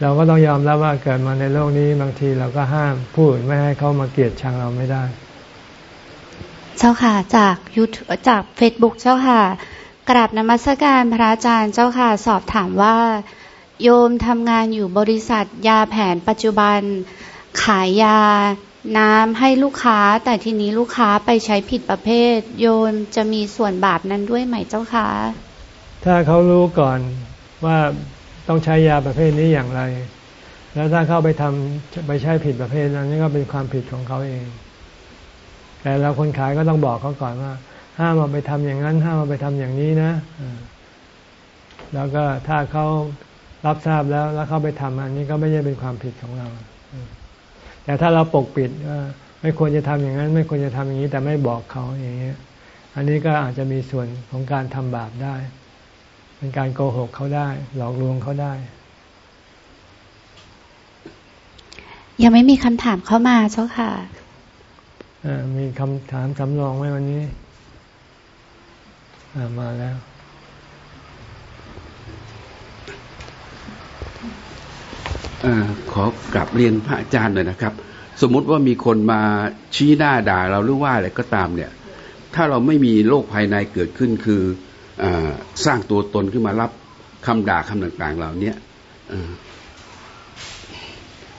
Speaker 1: เราก็ต้องยอมรับว่าเกิดมาในโลกนี้บางทีเราก็ห้ามผู้อื่นไม่ให้เขามาเกลียดชังเราไม่ได้
Speaker 4: เจ้าค่ะ จากยูทจากเฟซบุ๊กเจ้าค่ะ กราบนมัสการพระอาจารย์เจ้าค่ะ สอบถามว่า โยมทำงานอยู่บริษัทยาแผนปัจจุบัน ขายยาน้ำให้ลูกค้า แต่ทีนี้ลูกค้าไปใช้ผิดประเภท โยมจะมีส่วนบาปนั้นด้วยไหมเจ้าค่ะ
Speaker 1: ถ้าเขารู้ก่อนว่าต้องใช้ยาประเภทนี้อย่างไร แล้วถ้าเขาไปทำไปใช้ผิดประเภทนั้นนี่ก็เป็นความผิดของเขาเอง แต่เราคนขายก็ต้องบอกเขาก่อนว่า ห้ามเอาไปทำอย่างนั้น ห้ามเอาไปทำอย่างนี้นะ แล้วก็ถ้าเขารับทราบแล้วแล้วเขาไปทำอันนี้ก็ไม่ใช่เป็นความผิดของเรา แต่ถ้าเราปกปิดว่าไม่ควรจะทำอย่างนั้น ไม่ควรจะทำอย่างนี้ แต่ไม่บอกเขาอย่างเงี้ย อันนี้ก็อาจจะมีส่วนของการทำบาปได้ เป็นการโกหกเขาได้ หลอกลวงเขาได้
Speaker 4: ยังไม่มีคำถามเข้ามาเจ้าค่ะ
Speaker 1: มีคำถามสำรองไหมวันนี้มาแล้ว
Speaker 5: อขอกลับเรียนพระอาจารย์หน่อยนะครับ สมมุติว่ามีคนมาชี้หน้าด่าเราหรือว่าอะไรก็ตามเนี่ย ถ้าเราไม่มีโรคภายในเกิดขึ้นคืออสร้างตัวตนขึ้นมารับคำด่าคำต่างๆเหล่านี้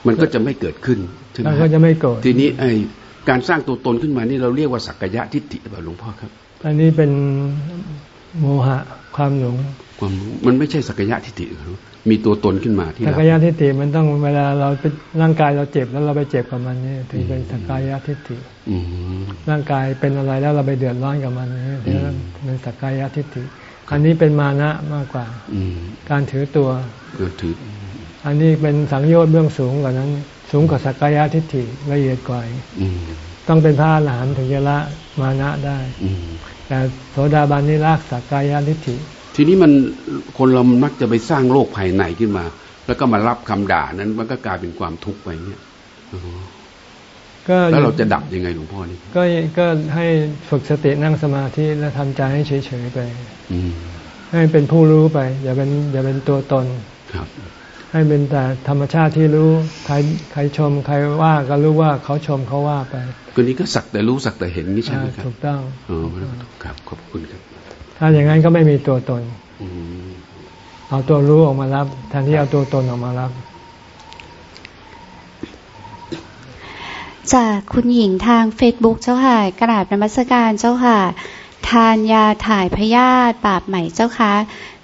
Speaker 5: มันก็จะไม่เกิดขึ้น
Speaker 1: ใช่ไหมก็จะไม่โกรธ
Speaker 5: ทีนี้ไอ การสร้างตัวตนขึ้นมานี่เราเรียกว่าสักกายะทิฏฐิหรือเปล่าหลวงพ่อครับ
Speaker 1: อันนี้เป็นโมหะความหลง
Speaker 5: ความมันไม่ใช่สักยะทิฏฐิมีตัวตนขึ้นมาที่
Speaker 1: สักยะทิฏฐิมันต้องเวลาเราร่างกายเราเจ็บแล้วเราไปเจ็บกับมันนี่ถึงเป็นสักยะทิฏฐิร่างกายเป็นอะไรแล้วเราไปเดือดร้อนกับมันนี่ถึงเป็นสักยะทิฏฐิอันนี้เป็นมานะมากกว่าการถือตัวถืออันนี้เป็นสังโยชน์เบื้องสูงกว่านั้น สูงกว่าสักยะทิฏฐิละเอียดกว่าต้องเป็นพระอรหันต์ถึงจะละมานะได้แต่โสดาบันนี่ลากสักกายานิธิ
Speaker 5: ทีนี้มันคนเรามักจะไปสร้างโลกภายในขึ้นมา แล้วก็มารับคำด่านั้นมันก็กลายเป็นความทุกข์ไปเนี่ยก็แล้วเราจะดับยังไงหลวงพ่อนี่
Speaker 1: ก็ก็ให้ฝึกสตินั่งสมาธิแล้วทำใจให้เฉยๆไปให้เป็นผู้รู้ไป อย่าเป็นอย่าเป็นตัวตนครับ ให้เป็นแต่ธรรมชาติที่รู้ใครใครชมใครว่าก็รู้ว่าเขาชมเขาว่าไป
Speaker 5: คนนี้ก็สักแต่รู้สักแต่เห็นนี่ใช่ไหมครับ
Speaker 1: ถูกต้องอ๋อ
Speaker 5: ครับขอบคุณครับ
Speaker 1: ถ้าอย่างนั้นก็ไม่มีตัวตนเอาตัวรู้ออกมารับแทนที่เอาตัวตนออกมารับ
Speaker 4: จากคุณหญิงทางเฟซบุ๊กเจ้าค่ะกราบนมัสการเจ้าค่ะ ทานยาถ่ายพยาธิบาปใหม่เจ้าคะ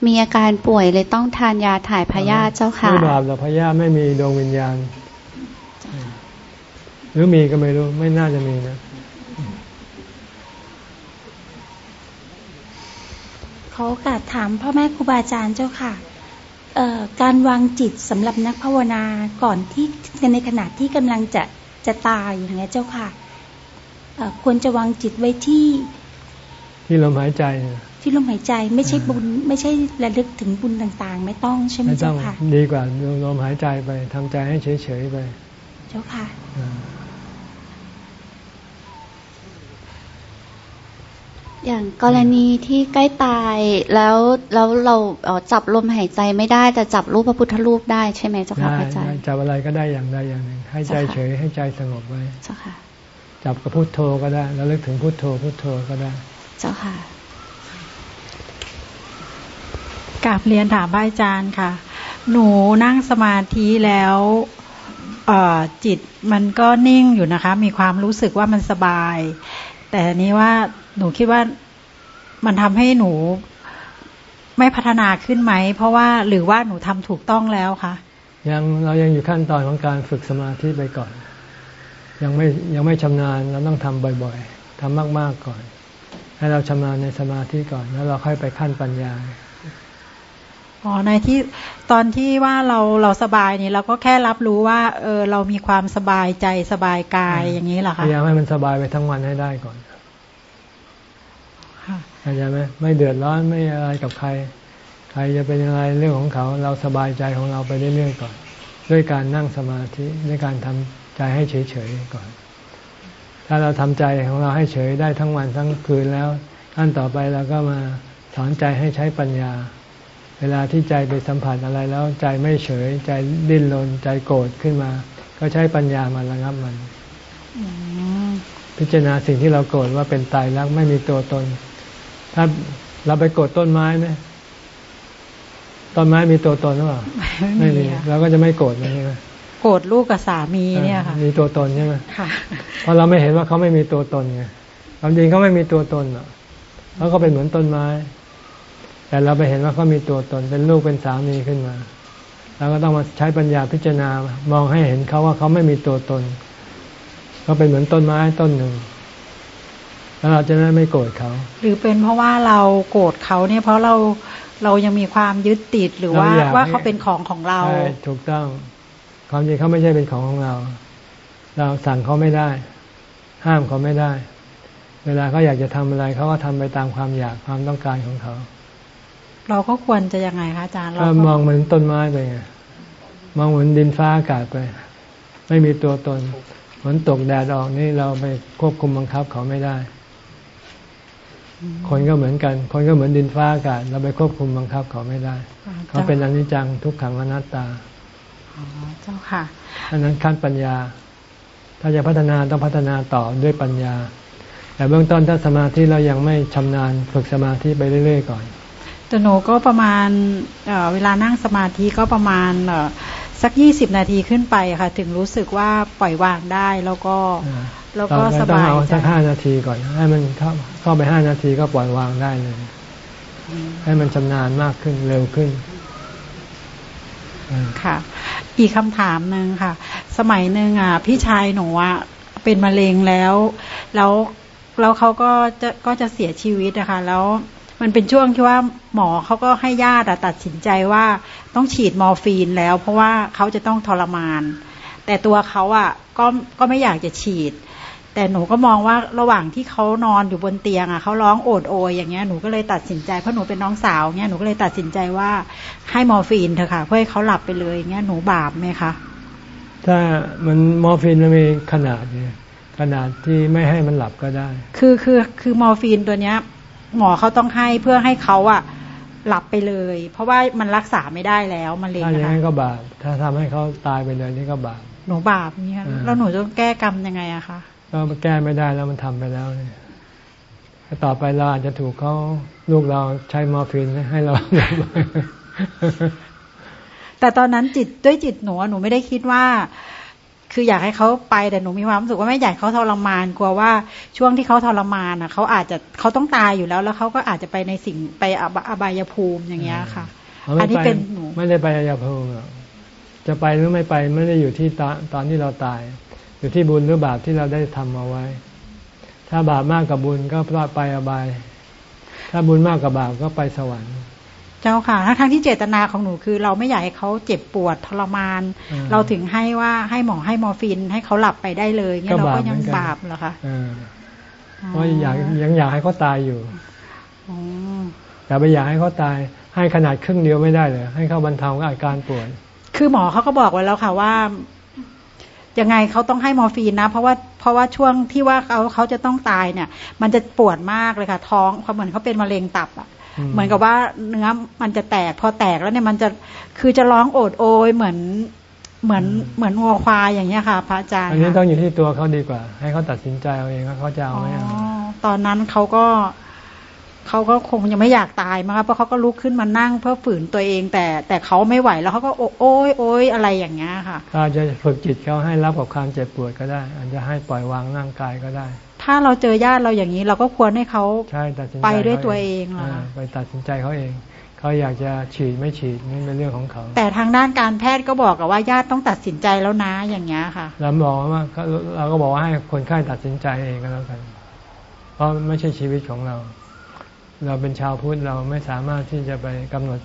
Speaker 4: มีอาการป่วยเลยต้องทานยาถ่ายพยาธิเจ้าค่ะไม่
Speaker 1: บาปหรอกพยาธิไม่มีดวงวิญญาณ หรือมีก็ไม่รู้ ไม่น่าจะมีนะ
Speaker 6: เขากาถามพ่อแม่ครูบาอาจารย์เจ้าค่ะการวางจิตสำหรับนักภาวนาก่อนที่ในขณะที่กำลังจะจะตายอย่างเงี้ยเจ้าค่ะควรจะวางจิตไว้ที่
Speaker 1: ที่ลมหายใจ
Speaker 6: ที่ลมหายใจไม่ใช่บุญ ไม่ใช่ระลึกถึงบุญต่างๆ ไม่ต้องใช่ไหมเจ้าค่ะ
Speaker 1: ดีกว่าลมหายใจไปทำใจให้เฉยๆไป
Speaker 6: เจ้าค่ะ
Speaker 4: อย่างกรณีที่ใกล้ตายแล้วแล้วเราจับลมหายใจไม่ได้แต่จับรูปพระพุทธรูปได้ใช่ไหมเจ้าค่ะอาจารย์
Speaker 1: จับอะไรก็ได้อย่างใดอย่างหนึ่งให้ใจเฉยให้ใจสงบไว้เจ้าค่ะจับกับพุทโธก็ได้แล้วลึกถึงพุทโธพุทโธก็ได้
Speaker 4: เจ้าค่ะ
Speaker 7: กราบเรียนถามพระอาจารย์ค่ะ หนูนั่งสมาธิแล้วจิตมันก็นิ่งอยู่นะคะ มีความรู้สึกว่ามันสบาย แต่นี้ว่าหนูคิดว่ามันทำให้หนูไม่พัฒนาขึ้นไหม เพราะว่าหรือว่าหนูทำถูกต้องแล้วคะ
Speaker 1: ยังเรายังอยู่ขั้นตอนของการฝึกสมาธิไปก่อน ยังไม่ยังไม่ชำนาญเราต้องทำบ่อย ๆทำมากๆก่อน ให้เราชำนาญในสมาธิก่อน แล้วเราค่อยไปขั้นปัญญา
Speaker 7: อ๋อในที่ตอนที่ว่าเราเราสบายนี่เราก็แค่รับรู้ว่า เออเรามีความสบายใจสบายกายอย่างนี้เหรอคะ
Speaker 1: พยายามให้มันสบายไปทั้งวันให้ได้ก่อนเข้าใจไหมไม่เดือดร้อนไม่อะไรกับใคร ใครจะเป็นอะไรเรื่องของเขา เราสบายใจของเราไปเรื่อยๆก่อน ด้วยการนั่งสมาธิด้วยการทำใจให้เฉยๆก่อน ถ้าเราทำใจของเราให้เฉยได้ทั้งวันทั้งคืนแล้วขั้นต่อไปเราก็มาสอนใจให้ใช้ปัญญา เวลาที่ใจไปสัมผัสอะไรแล้วใจไม่เฉย ใจดิ้นรนใจโกรธขึ้นมา ก็ใช้ปัญญามาระงับมันพิจารณาสิ่งที่เราโกรธว่าเป็นตายรักไม่มีตัวตน ถ้าเราไปโกรธต้นไม้ไหมต้นไม้มีตัวตนหรือเปล่าไม่มีเราก็จะไม่โกรธใช่ไหม
Speaker 7: โกรธลูกกับสามีเนี่ยค่ะ
Speaker 1: มีตัวตนใช่ไหมค่ะ เพราะเราไม่เห็นว่าเขาไม่มีตัวตนไงความจริงเขาไม่มีตัวตนหรอกเขาก็เป็นเหมือนต้นไม้ แต่เราไปเห็นว่าเขามีตัวตน เป็นลูกเป็นสามีขึ้นมาเราก็ต้องมาใช้ปัญญาพิจารณามองให้เห็นเขาว่าเขาไม่มีตัวตนเขาเป็นเหมือนต้นไม้ต้นหนึ่งแล้วเราจะได้ไม่โกรธเขา
Speaker 7: หรือเป็นเพราะว่าเราโกรธเขาเนี่ยเพราะเราเรายังมีความยึดติดหรือว่าว่าเขาเป็นของของเรา
Speaker 1: ใช่ถูกต้อง ความจริงเขาไม่ใช่เป็นของของเรา เราสั่งเขาไม่ได้ ห้ามเขาไม่ได้ เวลาเขาอยากจะทำอะไรเขาก็ทำไปตามความอยากความต้องการของเขา
Speaker 7: เราก็ควรจะยังไงคะอาจารย์
Speaker 1: เรามองเหมือนต้นไม้ไปไงมองเหมือนดินฟ้าอากาศไป ไม่มีตัวตนฝนตกแดดออกนี่เราไปควบคุมบังคับเขาไม่ได้ คนก็เหมือนกัน คนก็เหมือนดินฟ้าอากาศ เราไปควบคุมบังคับเขาไม่ได้ เขาเป็นอนิจจังทุกขังอนัตตา
Speaker 7: อ๋อ เจ้าค่ะ
Speaker 1: อันนั้นขั้นปัญญา ถ้าจะพัฒนาต้องพัฒนาต่อด้วยปัญญา แต่เบื้องต้นถ้าสมาธิเรายังไม่ชำนาญฝึกสมาธิไปเรื่อย ๆ ก่อน
Speaker 7: แต่หนูก็ประมาณเวลานั่งสมาธิก็ประมาณสักยี่สิบนาทีขึ้นไปค่ะ ถึงรู้สึกว่าปล่อยวางได้แล้วก็แล้วก็สบาย
Speaker 1: ใจสักห้านาทีก่อน ให้มันเข้าเข้าไปห้านาทีก็ปล่อยวางได้เลย ให้มันชำนาญมากขึ้นเร็วขึ้น
Speaker 7: ค่ะ อีกคำถามหนึ่งค่ะ สมัยหนึ่งอะ พี่ชายหนูอะเป็นมะเร็งแล้ว แล้วแล้วเขาก็จะก็จะเสียชีวิตนะคะ แล้วมันเป็นช่วงที่ว่าหมอเขาก็ให้ญาติตัดสินใจว่าต้องฉีดมอร์ฟีนแล้ว เพราะว่าเขาจะต้องทรมาน แต่ตัวเขาอะก็ก็ไม่อยากจะฉีด แต่หนูก็มองว่าระหว่างที่เขานอนอยู่บนเตียงอะเขาร้องโอดโอยอย่างเงี้ยหนูก็เลยตัดสินใจเพราะหนูเป็นน้องสาวเงี้ยหนูก็เลยตัดสินใจว่าให้มอร์ฟีนเถอะค่ะเพื่อให้เขาหลับไปเลยเงี้ยหนูบาปไหมคะ
Speaker 1: ถ้ามันมอร์ฟีนมันมีขนาดเนี่ยขนาดที่ไม่ให้มันหลับก็ได้
Speaker 7: คือคือคือมอร์ฟีนตัวเนี้ย หมอเขาต้องให้เพื่อให้เขาอะหลับไปเลย เพราะว่ามันรักษาไม่ได้แล้วมันเลย
Speaker 1: ถ้าอย่างนั้นก็บาปถ้าทำให้เขาตายไปเลยนี่ก็บาป
Speaker 7: หนูบาปนี่ค่ะแล้วหนูจะแก้กรรมยังไงอะคะ
Speaker 1: ก็แก้ไม่ได้แล้วมันทำไปแล้วเนี่ยต่อไปเราอาจจะถูกเขาลูกเราใช้มอร์ฟีนให้เรา
Speaker 7: แต่ตอนนั้นจิตด้วยจิตหนูหนูไม่ได้คิดว่า คืออยากให้เขาไปแต่หนูมีความรู้สึกว่าไม่อยากเขาทรมานกลัวว่าช่วงที่เขาทรมานอะเขาอาจจะเขาต้องตายอยู่แล้ว แล้วเขาก็อาจจะไปในสิ่งไปอบายภูมิอย่างเงี้ยค่ะ
Speaker 1: อันนี้เป็นหนูไม่ได้ไปอบายภูมิจะไปหรือไม่ไปไม่ได้อยู่ที่ตอนตอนที่เราตาย อยู่ที่บุญหรือบาปที่เราได้ทำเอาไว้ ถ้าบาปมากกับบุญก็ไปอบาย ถ้าบุญมากกับบาปก็ไปสวรรค์
Speaker 7: เจ้าค่ะทั้งทั้งที่เจตนาของหนูคือ เราไม่อยากให้เขาเจ็บปวดทรมาน เราถึงให้ว่าให้หมอให้มอร์ฟีนให้เขาหลับไปได้เลยเนี่ยเราก็ยังบาปเหรอคะ
Speaker 1: เพราะอยากยังอยากให้เขาตายอยู่แต่ไปอยากให้เขาตาย ให้ขนาดครึ่งเดียวไม่ได้เลยให้เขาบรรเทาอาการปวด
Speaker 7: คือหมอเขาก็บอกไว้แล้วค่ะว่า ยังไงเขาต้องให้มอร์ฟีนนะ เพราะว่าเพราะว่าช่วงที่ว่าเขาเขาจะต้องตายเนี่ย มันจะปวดมากเลยค่ะ ท้องเขาเหมือนเขาเป็นมะเร็งตับอะเหมือนกับว่าเนื้อมันจะแตกพอแตกแล้วเนี่ยมันจะคือจะร้องโอดโอยเหมือนเหมือนเหมือนวัวควายอย่างเงี้ยค่ะ พระอาจารย์
Speaker 1: อันนี้ต้องอยู่ที่ตัวเขาดีกว่า ให้เขาตัดสินใจเอาเองว่าเขาจะเอาไม่เอา
Speaker 7: ตอนนั้นเขาก็ เขาก็คงยังไม่อยากตายมั้งครับเพราะเขาก็ลุกขึ้นมานั่งเพื่อฝืนตัวเอง แต่แต่เขาไม่ไหวแล้วเขาก็โอ้ยโอ้ยอะไรอย่างเงี้ยค่ะ
Speaker 1: อาจจะฝึกจิตเขาให้รับกับความเจ็บปวดก็ได้อาจจะให้ปล่อยวางร่างกายก็ได้
Speaker 7: ถ้าเราเจอญาติเราอย่างนี้เราก็ควรให้เขา
Speaker 1: ใช่ตัดสินใจ
Speaker 7: ไปด้วยตัวเองเหรอ
Speaker 1: ไปตัดสินใจเขาเองเขาอยากจะฉีดไม่ฉีดนี่เป็นเรื่องของเขา
Speaker 7: แต่ทางด้านการแพทย์ก็บอกกับว่าญาติต้องตัดสินใจแล้วนะอย่างเงี้ยค่ะ
Speaker 1: เราบอกว่าเราก็บอกว่าให้คนไข้ตัดสินใจเองก็แล้วกัน เพราะไม่ใช่ชีวิตของเรา เราเป็นชาวพุทธเราไม่สามารถที่จะไปกำหนด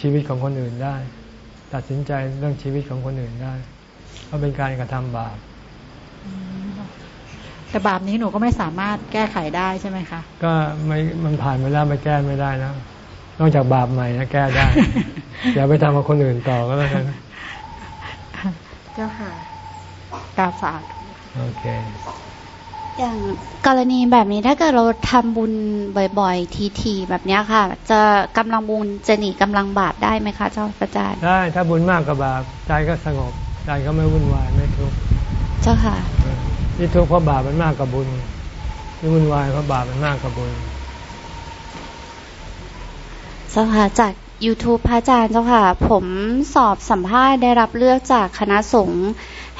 Speaker 1: ชีวิตของคนอื่นได้ ตัดสินใจเรื่องชีวิตของคนอื่นได้เพราะเป็นการกระทำบาป
Speaker 7: แต่บาปนี้หนูก็ไม่สามารถแก้ไขได้ใช่ไหมคะ
Speaker 1: ก็ไม่มันผ่านไปแล้วไม่แก้ไม่ได้แล้วนอกจากบาปใหม่นะแก้ได้ อย่าไปทำกับคนอื่นต่อก็แล้วกัน
Speaker 7: เจ้าค่ะกาฝาก
Speaker 1: โอเค
Speaker 4: อย่างกรณีแบบนี้ถ้าเกิดเราทำบุญบ่อยๆ ทีๆแบบเนี้ยค่ะ จะกำลังบุญจะหนีกำลังบาปได้ไหมคะเจ้าอาจารย์
Speaker 1: ได้ถ้าบุญมากกับบาปใจก็สงบใจก็ไม่วุ่นวายไม่ทุกข์
Speaker 4: เจ้าค่ะ
Speaker 1: ที่ทุกข์เพราะบาปมันมากกว่าบุญที่วุ่นวายเพราะบาปมันมากกว่าบุญ
Speaker 4: เจ้าค่ะจาก YouTube พระอาจารย์เจ้าค่ะ ผมสอบสัมภาษณ์ได้รับเลือกจากคณะสงฆ์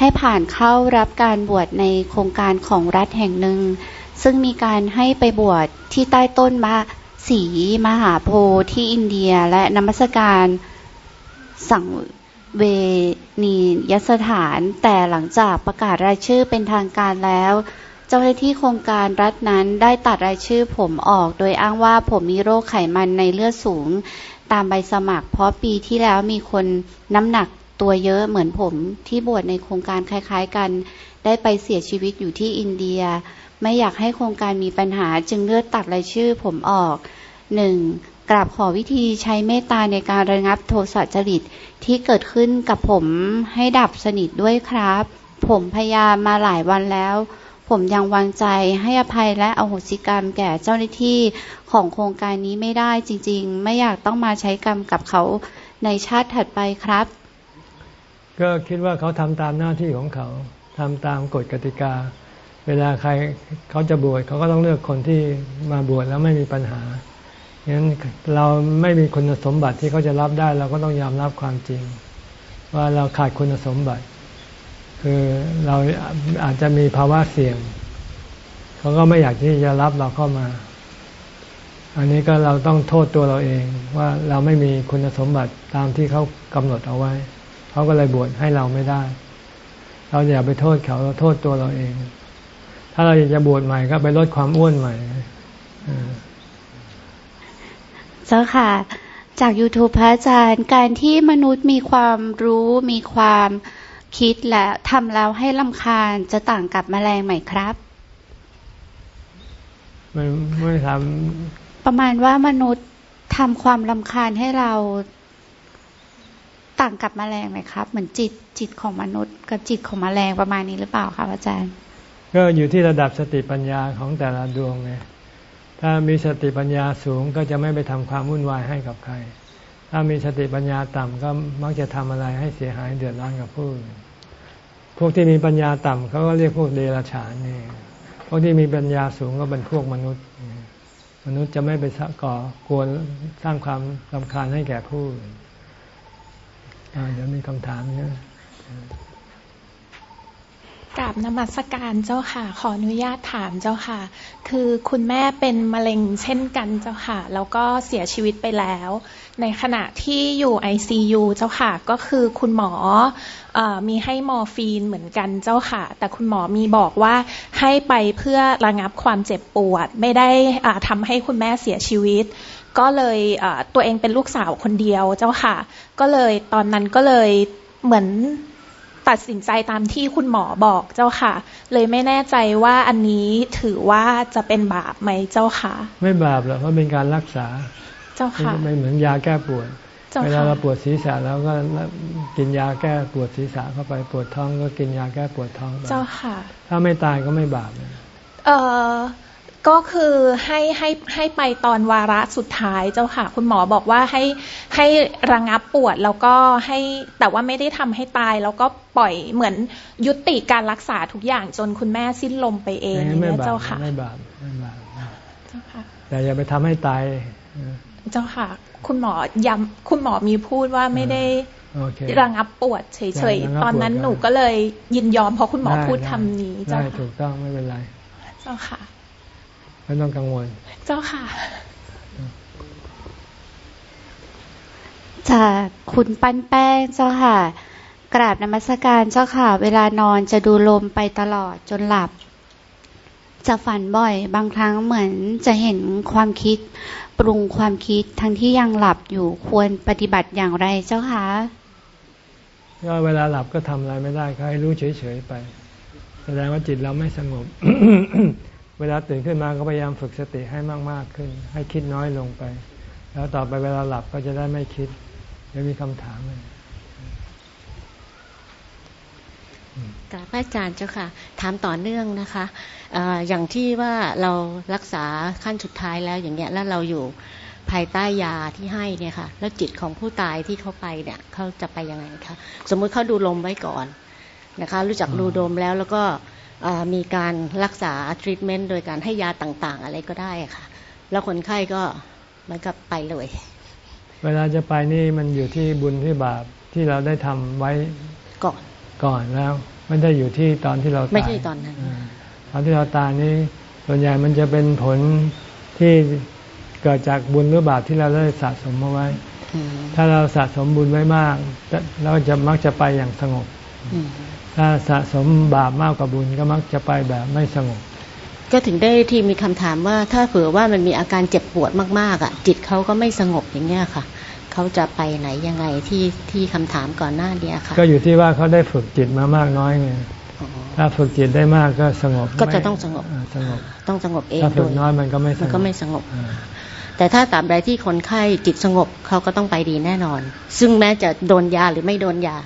Speaker 4: ให้ผ่านเข้ารับการบวชในโครงการของรัฐแห่งหนึ่ง ซึ่งมีการให้ไปบวชที่ใต้ต้นมะสีมหาโพธิ์ที่อินเดียและนมัสการสังเวนียสถาน แต่หลังจากประกาศรายชื่อเป็นทางการแล้ว เจ้าหน้าที่โครงการรัฐนั้นได้ตัดรายชื่อผมออก โดยอ้างว่าผมมีโรคไขมันในเลือดสูง ตามใบสมัคร เพราะปีที่แล้วมีคนน้ำหนัก ตัวเยอะเหมือนผมที่บวชในโครงการคล้าย ๆ กัน ได้ไปเสียชีวิตอยู่ที่อินเดีย ไม่อยากให้โครงการมีปัญหาจึงเลือกตัดรายชื่อผมออกหนึ่งกราบขอวิธีใช้เมตตาในการระงับโทสะจริตที่เกิดขึ้นกับผมให้ดับสนิทด้วยครับ ผมพยายามมาหลายวันแล้ว ผมยังวางใจให้อภัยและอโหสิกรรมแก่เจ้าหน้าที่ของโครงการนี้ไม่ได้จริง ๆ ไม่อยากต้องมาใช้กรรมกับเขาในชาติถัดไปครับ
Speaker 1: ก็คิดว่าเขาทำตามหน้าที่ของเขาทำตามกฎกติกา เวลาใครเขาจะบวชเขาก็ต้องเลือกคนที่มาบวชแล้วไม่มีปัญหางั้นเราไม่มีคุณสมบัติที่เขาจะรับได้ เราก็ต้องยอมรับความจริง ว่าเราขาดคุณสมบัติ คือเราอาจจะมีภาวะเสี่ยง เขาก็ไม่อยากที่จะรับเราเข้ามา อันนี้ก็เราต้องโทษตัวเราเองว่าเราไม่มีคุณสมบัติตามที่เขากำหนดเอาไว้ เขาก็เลยบวชให้เราไม่ได้ เราอย่าไปโทษเขาเราโทษตัวเราเอง ถ้าเราอยากจะบวชใหม่ก็ไปลดความอ้วนใหม่
Speaker 4: เจ้าค่ะ จาก YouTube พระอาจารย์การที่มนุษย์มีความรู้มีความคิดและทำแล้วให้ลำคาญจะต่างกับแมลงไหมครับ
Speaker 1: ไม่ไม่ท
Speaker 4: ประมาณว่ามนุษย์ทำความลำคาญให้เรา ต่างกับแมลงไหมครับ เหมือนจิตจิตของมนุษย์ กับจิตของแมลงประมาณนี้หรือเปล่าครับอาจารย์
Speaker 1: ก็อยู่ที่ระดับสติปัญญาของแต่ละดวงไงถ้ามีสติปัญญาสูงก็จะไม่ไปทำความวุ่นวายให้กับใคร ถ้ามีสติปัญญาต่ำก็มักจะทำอะไรให้เสียหายเดือดร้อนกับผู้อื่นพวกที่มีปัญญาต่ำเขาก็เรียกพวกเดรัจฉานนี่พวกที่มีปัญญาสูงก็เป็นพวกมนุษย์ มนุษย์จะไม่ไปก่อกวนสร้างความรำคาญให้แก่ผู้อื่น เดี๋ยวมีคำถามเนี่ย
Speaker 8: กราบนมัสการเจ้าค่ะ ขออนุญาตถามเจ้าค่ะ คือคุณแม่เป็นมะเร็งเช่นกันเจ้าค่ะ แล้วก็เสียชีวิตไปแล้ว ในขณะที่อยู่ ICU เจ้าค่ะ ก็คือคุณหมออมีให้มอร์ฟีนเหมือนกันเจ้าค่ะ แต่คุณหมอมีบอกว่าให้ไปเพื่อระงับความเจ็บปวด ไม่ได้ทำให้คุณแม่เสียชีวิต ก็เลยตัวเองเป็นลูกสาวคนเดียวเจ้าค่ะ ก็เลยตอนนั้นก็เลยเหมือนตัดสินใจตามที่คุณหมอบอกเจ้าค่ะ เลยไม่แน่ใจว่าอันนี้ถือว่าจะเป็นบาปไหมเจ้าค่ะ
Speaker 1: ไม่บาปหรอกเพราะเป็นการรักษา
Speaker 8: เจ้าค่ะ
Speaker 1: ไม่เหมือนยาแก้ปวด
Speaker 8: เจ้า
Speaker 1: เวลา
Speaker 8: ค่ะ
Speaker 1: เราปวดศีรษะแล้วก็กินยาแก้ปวดศีรษะเข้าไปปวดท้องก็กินยาแก้ปวดท้องไป
Speaker 8: เจ้าค่ะ
Speaker 1: ถ้าไม่ตายก็ไม่บาปนะ
Speaker 8: เอ่อ ก็คือให้ให้ให้ไปตอนวาระสุดท้ายเจ้าค่ะ คุณหมอบอกว่าให้ให้ระงับปวดแล้วก็ให้แต่ว่าไม่ได้ทำให้ตาย แล้วก็ปล่อยเหมือนยุติการรักษาทุกอย่างจนคุณแม่สิ้นลมไปเอง
Speaker 1: ไม่
Speaker 8: อย่าง
Speaker 1: ไม่
Speaker 8: เงี้ย
Speaker 1: บา
Speaker 8: เจ้า
Speaker 1: ป
Speaker 8: ค่ะ
Speaker 1: ไม่บาปไม่บาป
Speaker 8: เจ้าค่ะ
Speaker 1: แต่อย่าไปทำให้ตาย
Speaker 8: เจ้าค่ะ คุณหมอย้ำคุณหมอมีพูดว่าไม่ได้
Speaker 1: โอเค
Speaker 8: ระงับปวดเฉย
Speaker 1: ระงับปวด
Speaker 8: ๆตอนนั้น
Speaker 1: ได้
Speaker 8: หนูก็เลยยินยอมเพราะคุณหมอ
Speaker 1: ได้
Speaker 8: พูด
Speaker 1: ได้
Speaker 8: คำนี้เจ้า
Speaker 1: ได้
Speaker 8: ค่ะ
Speaker 1: ถูกต้องไม่เป็นไร
Speaker 8: เจ้าค่ะ
Speaker 1: ไม่ต้องกังวล
Speaker 8: เจ้าค่ะ
Speaker 4: จากคุณปั้นแป้งเจ้าค่ะ กราบนมัสการเจ้าค่ะ เวลานอนจะดูลมไปตลอดจนหลับ จะฝันบ่อย บางครั้งเหมือนจะเห็นความคิดปรุงความคิดทั้งที่ยังหลับอยู่ควรปฏิบัติอย่างไรเจ้าคะ
Speaker 1: ก็เวลาหลับก็ทำอะไรไม่ได้ก็ให้รู้เฉยๆไป แสดงว่าจิตเราไม่สงบ เวลาตื่นขึ้นมาก็พยายามฝึกสติให้มาก ๆ ขึ้น ให้คิดน้อยลงไป แล้วต่อไปเวลาหลับก็จะได้ไม่คิดไม่มีคำถามเลย
Speaker 9: กราบอาจารย์เจ้าค่ะ ถามต่อเนื่องนะคะออย่างที่ว่าเรารักษาขั้นสุดท้ายแล้วอย่างเงี้ยแล้วเราอยู่ภายใต้ยาที่ให้เนี่ยค่ะ แล้วจิตของผู้ตายที่เขาไปเนี่ยเขาจะไปยังไงคะสมมุติเขาดูลมไว้ก่อนนะคะ รู้จักดูลมแล้วแล้วก็ มีการรักษาทรีทเมนต์โดยการให้ยาต่างๆ อะไรก็ได้ค่ะ แล้วคนไข้ก็มันก็ไปเลย
Speaker 1: เวลาจะไปนี่มันอยู่ที่บุญที่บาปที่เราได้ทำไว้
Speaker 9: ก่อน
Speaker 1: ก่อนแล้วไม่ได้อยู่ที่ตอนที่เราตาย
Speaker 9: ไม่ใช่ตอนนั้น
Speaker 1: ตอนที่เราตายนี่ส่วนใหญ่มันจะเป็นผลที่เกิดจากบุญหรือบาปที่เราได้สะสมมาไว้ ถ้าเราสะสมบุญไว้มากเราจะมักจะไปอย่างสงบ ถ้าสะสมบาปมากกว่าบุญก็มักจะไปแบบไม่สงบ
Speaker 9: ก็ถึงได้ที่มีคำถามว่า ถ้าเผื่อว่ามันมีอาการเจ็บปวดมากๆอะ จิตเขาก็ไม่สงบอย่างเงี้ยค่ะเขาจะไปไหนยังไงที่ที่คำถามก่อนหน้าเนี้ยค่ะ
Speaker 1: ก็อยู่ที่ว่าเขาได้ฝึกจิตมามากน้อยไงถ้าฝึกจิตได้มากก็สงบ
Speaker 9: ก็จะต้องสงบ
Speaker 1: สงบ
Speaker 9: ต้องสงบเอง
Speaker 1: ถ้าฝึกน้อยมันก็ไม่
Speaker 9: มันก็ไม่สงบ แต่ถ้าตามใดที่คนไข้จิตสงบเขาก็ต้องไปดีแน่นอน ซึ่งแม้จะโดนยาหรือไม่โดนยา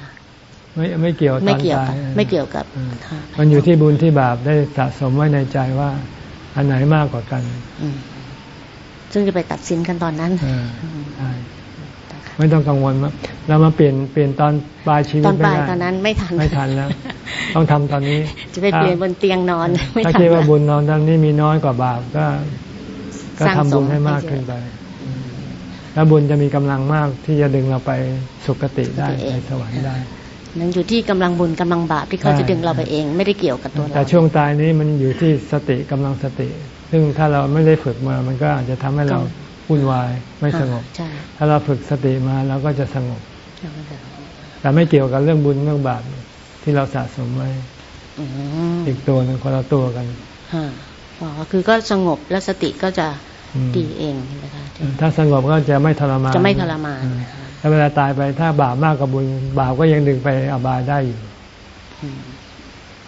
Speaker 1: ไม่ไม่เกี่ยว
Speaker 9: ไม่เกี่ยวกับไม่เกี่ยวกับ
Speaker 1: มันอยู่ที่บุญที่บาปได้สะสมไว้ในใจว่า อันไหนมากกว่ากัน
Speaker 9: ซึ่งจะไปตัดสินกันตอนนั้น
Speaker 1: ไม่ต้องกังวลว่าเรามาเปลี่ยนเปลี่ยนตอนปลายชีวิตต
Speaker 9: อนปลายตอนนั้นไม่ทัน
Speaker 1: ไม่ทันแล้ว ต้องทำตอนนี้
Speaker 9: จะไปเปลี่ยนบนเตียงนอน
Speaker 1: ถ้าคิดว่าบุญนอนตอนนี้มีน้อยกว่าบาปก็ก็ทำบุญให้มากขึ้นไปแล้วบุญจะมีกำลังมากที่จะดึงเราไปสุคติได้ไปสวรรค์ได้
Speaker 9: นั่นอยู่ที่กำลังบุญกำลังบาปที่เขาจะดึงเราไปเอง ไม่ได้เกี่ยวกับตัวเรา
Speaker 1: แต่ช่วงตายนี้มันอยู่ที่สติกำลังสติ ซึ่งถ้าเราไม่ได้ฝึกมา มันก็อาจจะทำให้เราวุ่นวายไม่สงบ ถ้าเราฝึกสติมาเราก็จะสงบ แต่ไม่เกี่ยวกับเรื่องบุญเรื่องบาปที่เราสะสมไว้อีกตัวหนึ่งคนละตัวกัน
Speaker 9: อ๋อคือก็สงบแล้วสติก็จะดีเองนะคะ
Speaker 1: ถ้าสงบก็จะไม่ทรมาน
Speaker 9: จะไม่ทรมาน
Speaker 1: ถ้าเวลาตายไปถ้าบาปมากกว่าบุญบาปก็ยังดึงไปอบายได้อยู่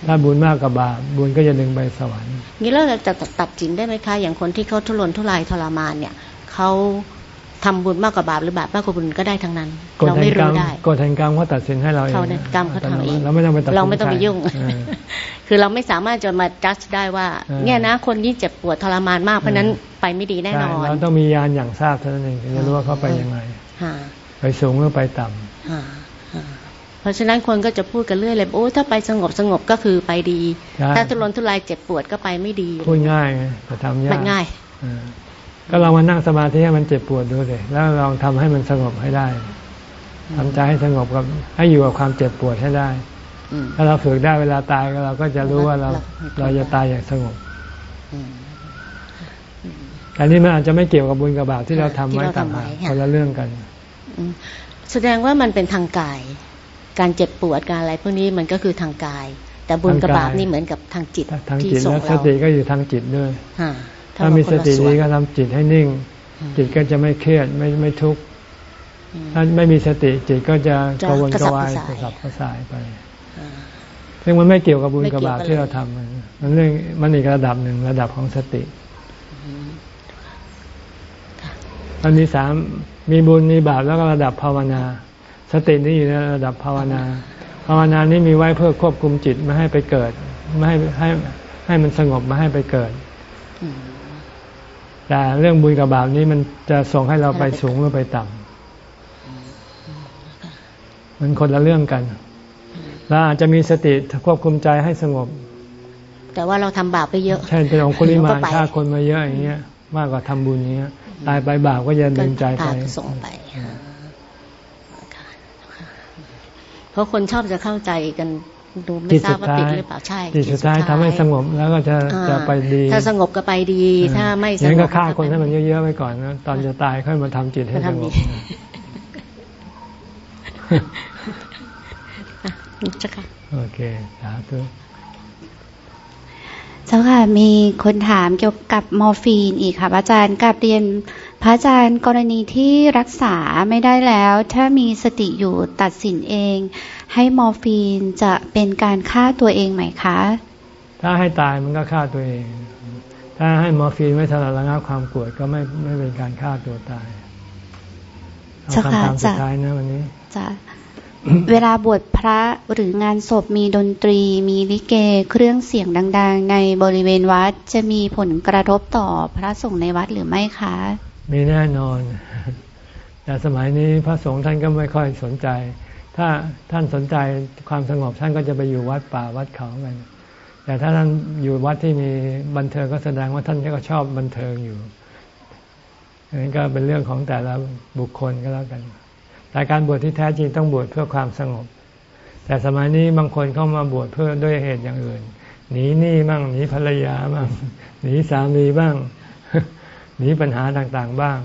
Speaker 1: ถ้าบุญมากกับบาปบุญก็จะดึงไปสวรรค์
Speaker 9: งี้แล้วเราจะตัดจินได้ไหมคะ อย่างคนที่เขาทุรนทุรายทรมานเนี่ยเขาทำบุญมากกว่าบาปหรือบาปมากกว่าบุญก็ได้ทั้งนั้น เราไม่รู้ได้
Speaker 1: กฎแห่งกรรมเขาตัดสินให้เราเอง
Speaker 9: เขากรรมเขาทำเอง
Speaker 1: เราไม่ต้องไปตัด
Speaker 9: เราไม่ต้องไปยุ่ง คือเราไม่สามารถจะมาจัดได้ว่า เนี่ยนะ คนที่เจ็บปวดทรมานมากเพราะนั้นไปไม่ดีแน่นอน
Speaker 1: เราต้องมียานอย่างทราบเท่านั้นเองถึงจะรู้ว่าเขาไปยังไง ไปสูงหรือไปต่ำ
Speaker 9: เพราะฉะนั้นคนก็จะพูดกันเรื่อยเลยโอ้ถ้าไปสงบสงบก็คือไปดี ถ้าทุรนทุรายเจ็บปวดก็ไปไม่ดี
Speaker 1: พูดง่ายแต่ทำยาก
Speaker 9: ง่าย
Speaker 1: ก็ลองมานั่งสมาธิให้มันเจ็บปวดดูสิแล้วลองทำให้มันสงบให้ได้ทำใจให้สงบกับให้อยู่กับความเจ็บปวดให้ได้ถ้าเราฝึกได้เวลาตายเราก็จะรู้ว่าเราเราจะตายอย่างสงบอันนี้มันอาจจะไม่เกี่ยวกับบุญกับบาปที่เราทำไว้ต่างหากคนละเรื่องกัน
Speaker 9: แสดงว่ามันเป็นทางกาย การเจ็บปวดการอะไรพวกนี้มันก็คือทางกาย แต่บุญกับบาปนี่เหมือนกับทางจิต
Speaker 1: ทางจิตแล้วสติก็อยู่ทางจิตด้วยถ้ามีสติดีก็ทำจิตให้นิ่ง จิตก็จะไม่เครียดไม่ไม่ทุกข์ถ้าไม่มีสติจิตก็จะกระวนกระวายกระสับกระส่ายไปซึ่งมันไม่เกี่ยวกับบุญกับบาปที่เราทำมันเรื่องมันอีกระดับหนึ่งระดับของสติมันมีสาม มีบุญมีบาปแล้วก็ระดับภาวนา สตินี่อยู่ในระดับภาวนา ภาวนานี้มีไว้เพื่อควบคุมจิตไม่ให้ไปเกิด ไม่ให้ให้ให้มันสงบไม่ให้ไปเกิดแต่เรื่องบุญกับบาปนี้มันจะส่งให้เราไปสูงหรือไปต่ำมันคนละเรื่องกันเราอาจจะมีสติควบคุมใจให้สงบ
Speaker 9: แต่ว่าเราทำบาปไปเยอะ
Speaker 1: ใช่เป็นองคุลิมาฆ่าคนมาเยอะอย่างเงี้ย มากกว่าทำบุญเนี้ย ตายไปบาปก็จะดึงใจไป
Speaker 9: ส่งไปเพราะคนชอบจะเข้าใจกันดูไม่ทราบว่าติดหรือเปล่าใช่
Speaker 1: ติดสุดท้ายทำให้สงบแล้วก็จะจะไปดี
Speaker 9: ถ้าสงบก็ไปดี ถ้าไม่
Speaker 1: สงบก็ฆ่าคนให้มันเยอะๆไว้ก่อนนะตอนจะตายค่อยมาทำจิตให้สงบ
Speaker 9: จ้าค่ะ
Speaker 1: โอเคสาธุ
Speaker 4: เจ้าค่ะมีคนถามเกี่ยวกับมอร์ฟีนอีกค่ะอาจารย์กราบเรียนพระอาจารย์กรณีที่รักษาไม่ได้แล้ว ถ้ามีสติอยู่ตัดสินเอง ให้มอร์ฟีนจะเป็นการฆ่าตัวเองไหมคะ
Speaker 1: ถ้าให้ตายมันก็ฆ่าตัวเอง ถ้าให้มอร์ฟีนไม่สำหรับระงับความปวดก็ไม่ไม่เป็นการฆ่าตัวตายเจ้าค่ะจะท้ายนะวันนี้
Speaker 4: จะ เวลาบวชพระหรืองานศพมีดนตรี มีลิเกเครื่องเสียงดัง ๆ ในบริเวณวัดจะมีผลกระทบต่อพระสงฆ์ในวัดหรือไม่คะ
Speaker 1: มีแน่นอน แต่สมัยนี้พระสงฆ์ท่านก็ไม่ค่อยสนใจ ถ้าท่านสนใจความสงบท่านก็จะไปอยู่วัดป่าวัดเขากันแต่ถ้าท่านอยู่วัดที่มีบันเทิงก็แสดงว่าท่านก็ชอบบันเทิงอยู่อันนี้ก็เป็นเรื่องของแต่ละบุคคลก็แล้วกัน แต่การบวชที่แท้จริงต้องบวชเพื่อความสงบ แต่สมัยนี้บางคนเข้ามาบวชเพื่อด้วยเหตุอย่างอื่น หนีหนี้บ้างหนีภรรยาบ้างหนีสามีบ้างหนีปัญหาต่างๆบ้าง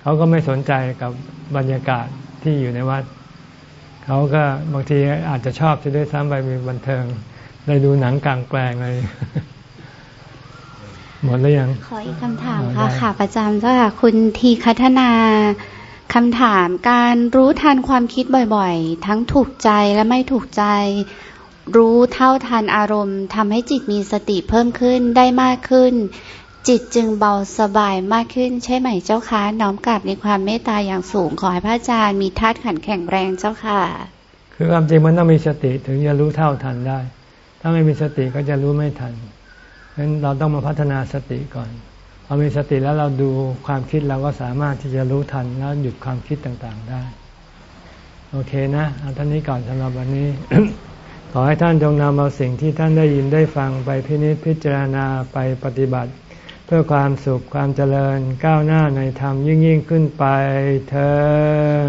Speaker 1: เขาก็ไม่สนใจกับบรรยากาศที่อยู่ในวัด เขาก็บางทีอาจจะชอบจะด้วยซ้ำไปมีบันเทิงได้ดูหนังกลางแปลงเลยหมดแล้วยัง
Speaker 4: ขออีกคำถามค่ะค่ะ ประจำเจ้าค่ะ คุณทีคัฒนา คำถามการรู้ทันความคิดบ่อยๆ ทั้งถูกใจและไม่ถูกใจ รู้เท่าทันอารมณ์ทำให้จิตมีสติเพิ่มขึ้นได้มากขึ้น จิตจึงเบาสบายมากขึ้น ใช่ไหมเจ้าคะน้อมกลับในความเมตตาอย่างสูงขอให้พระอาจารย์มีธาตุขันแข็งแรงเจ้าค่ะ
Speaker 1: คือความจริงมันต้องมีสติถึงจะรู้เท่าทันได้ ถ้าไม่มีสติก็จะรู้ไม่ทันงั้นเราต้องมาพัฒนาสติก่อน อมีสติแล้วเราดูความคิดเราก็สามารถที่จะรู้ทันแล้วหยุดความคิดต่างๆได้ โอเคนะเอาท่านนี้ก่อนสำหรับวันนี้ ขอให้ท่านจงนำเอาสิ่งที่ท่านได้ยินได้ฟังไปพินิจพิจารณาไปปฏิบัติ เพื่อความสุขความเจริญก้าวหน้าในธรรมยิ่งยิ่งขึ้นไปเธอ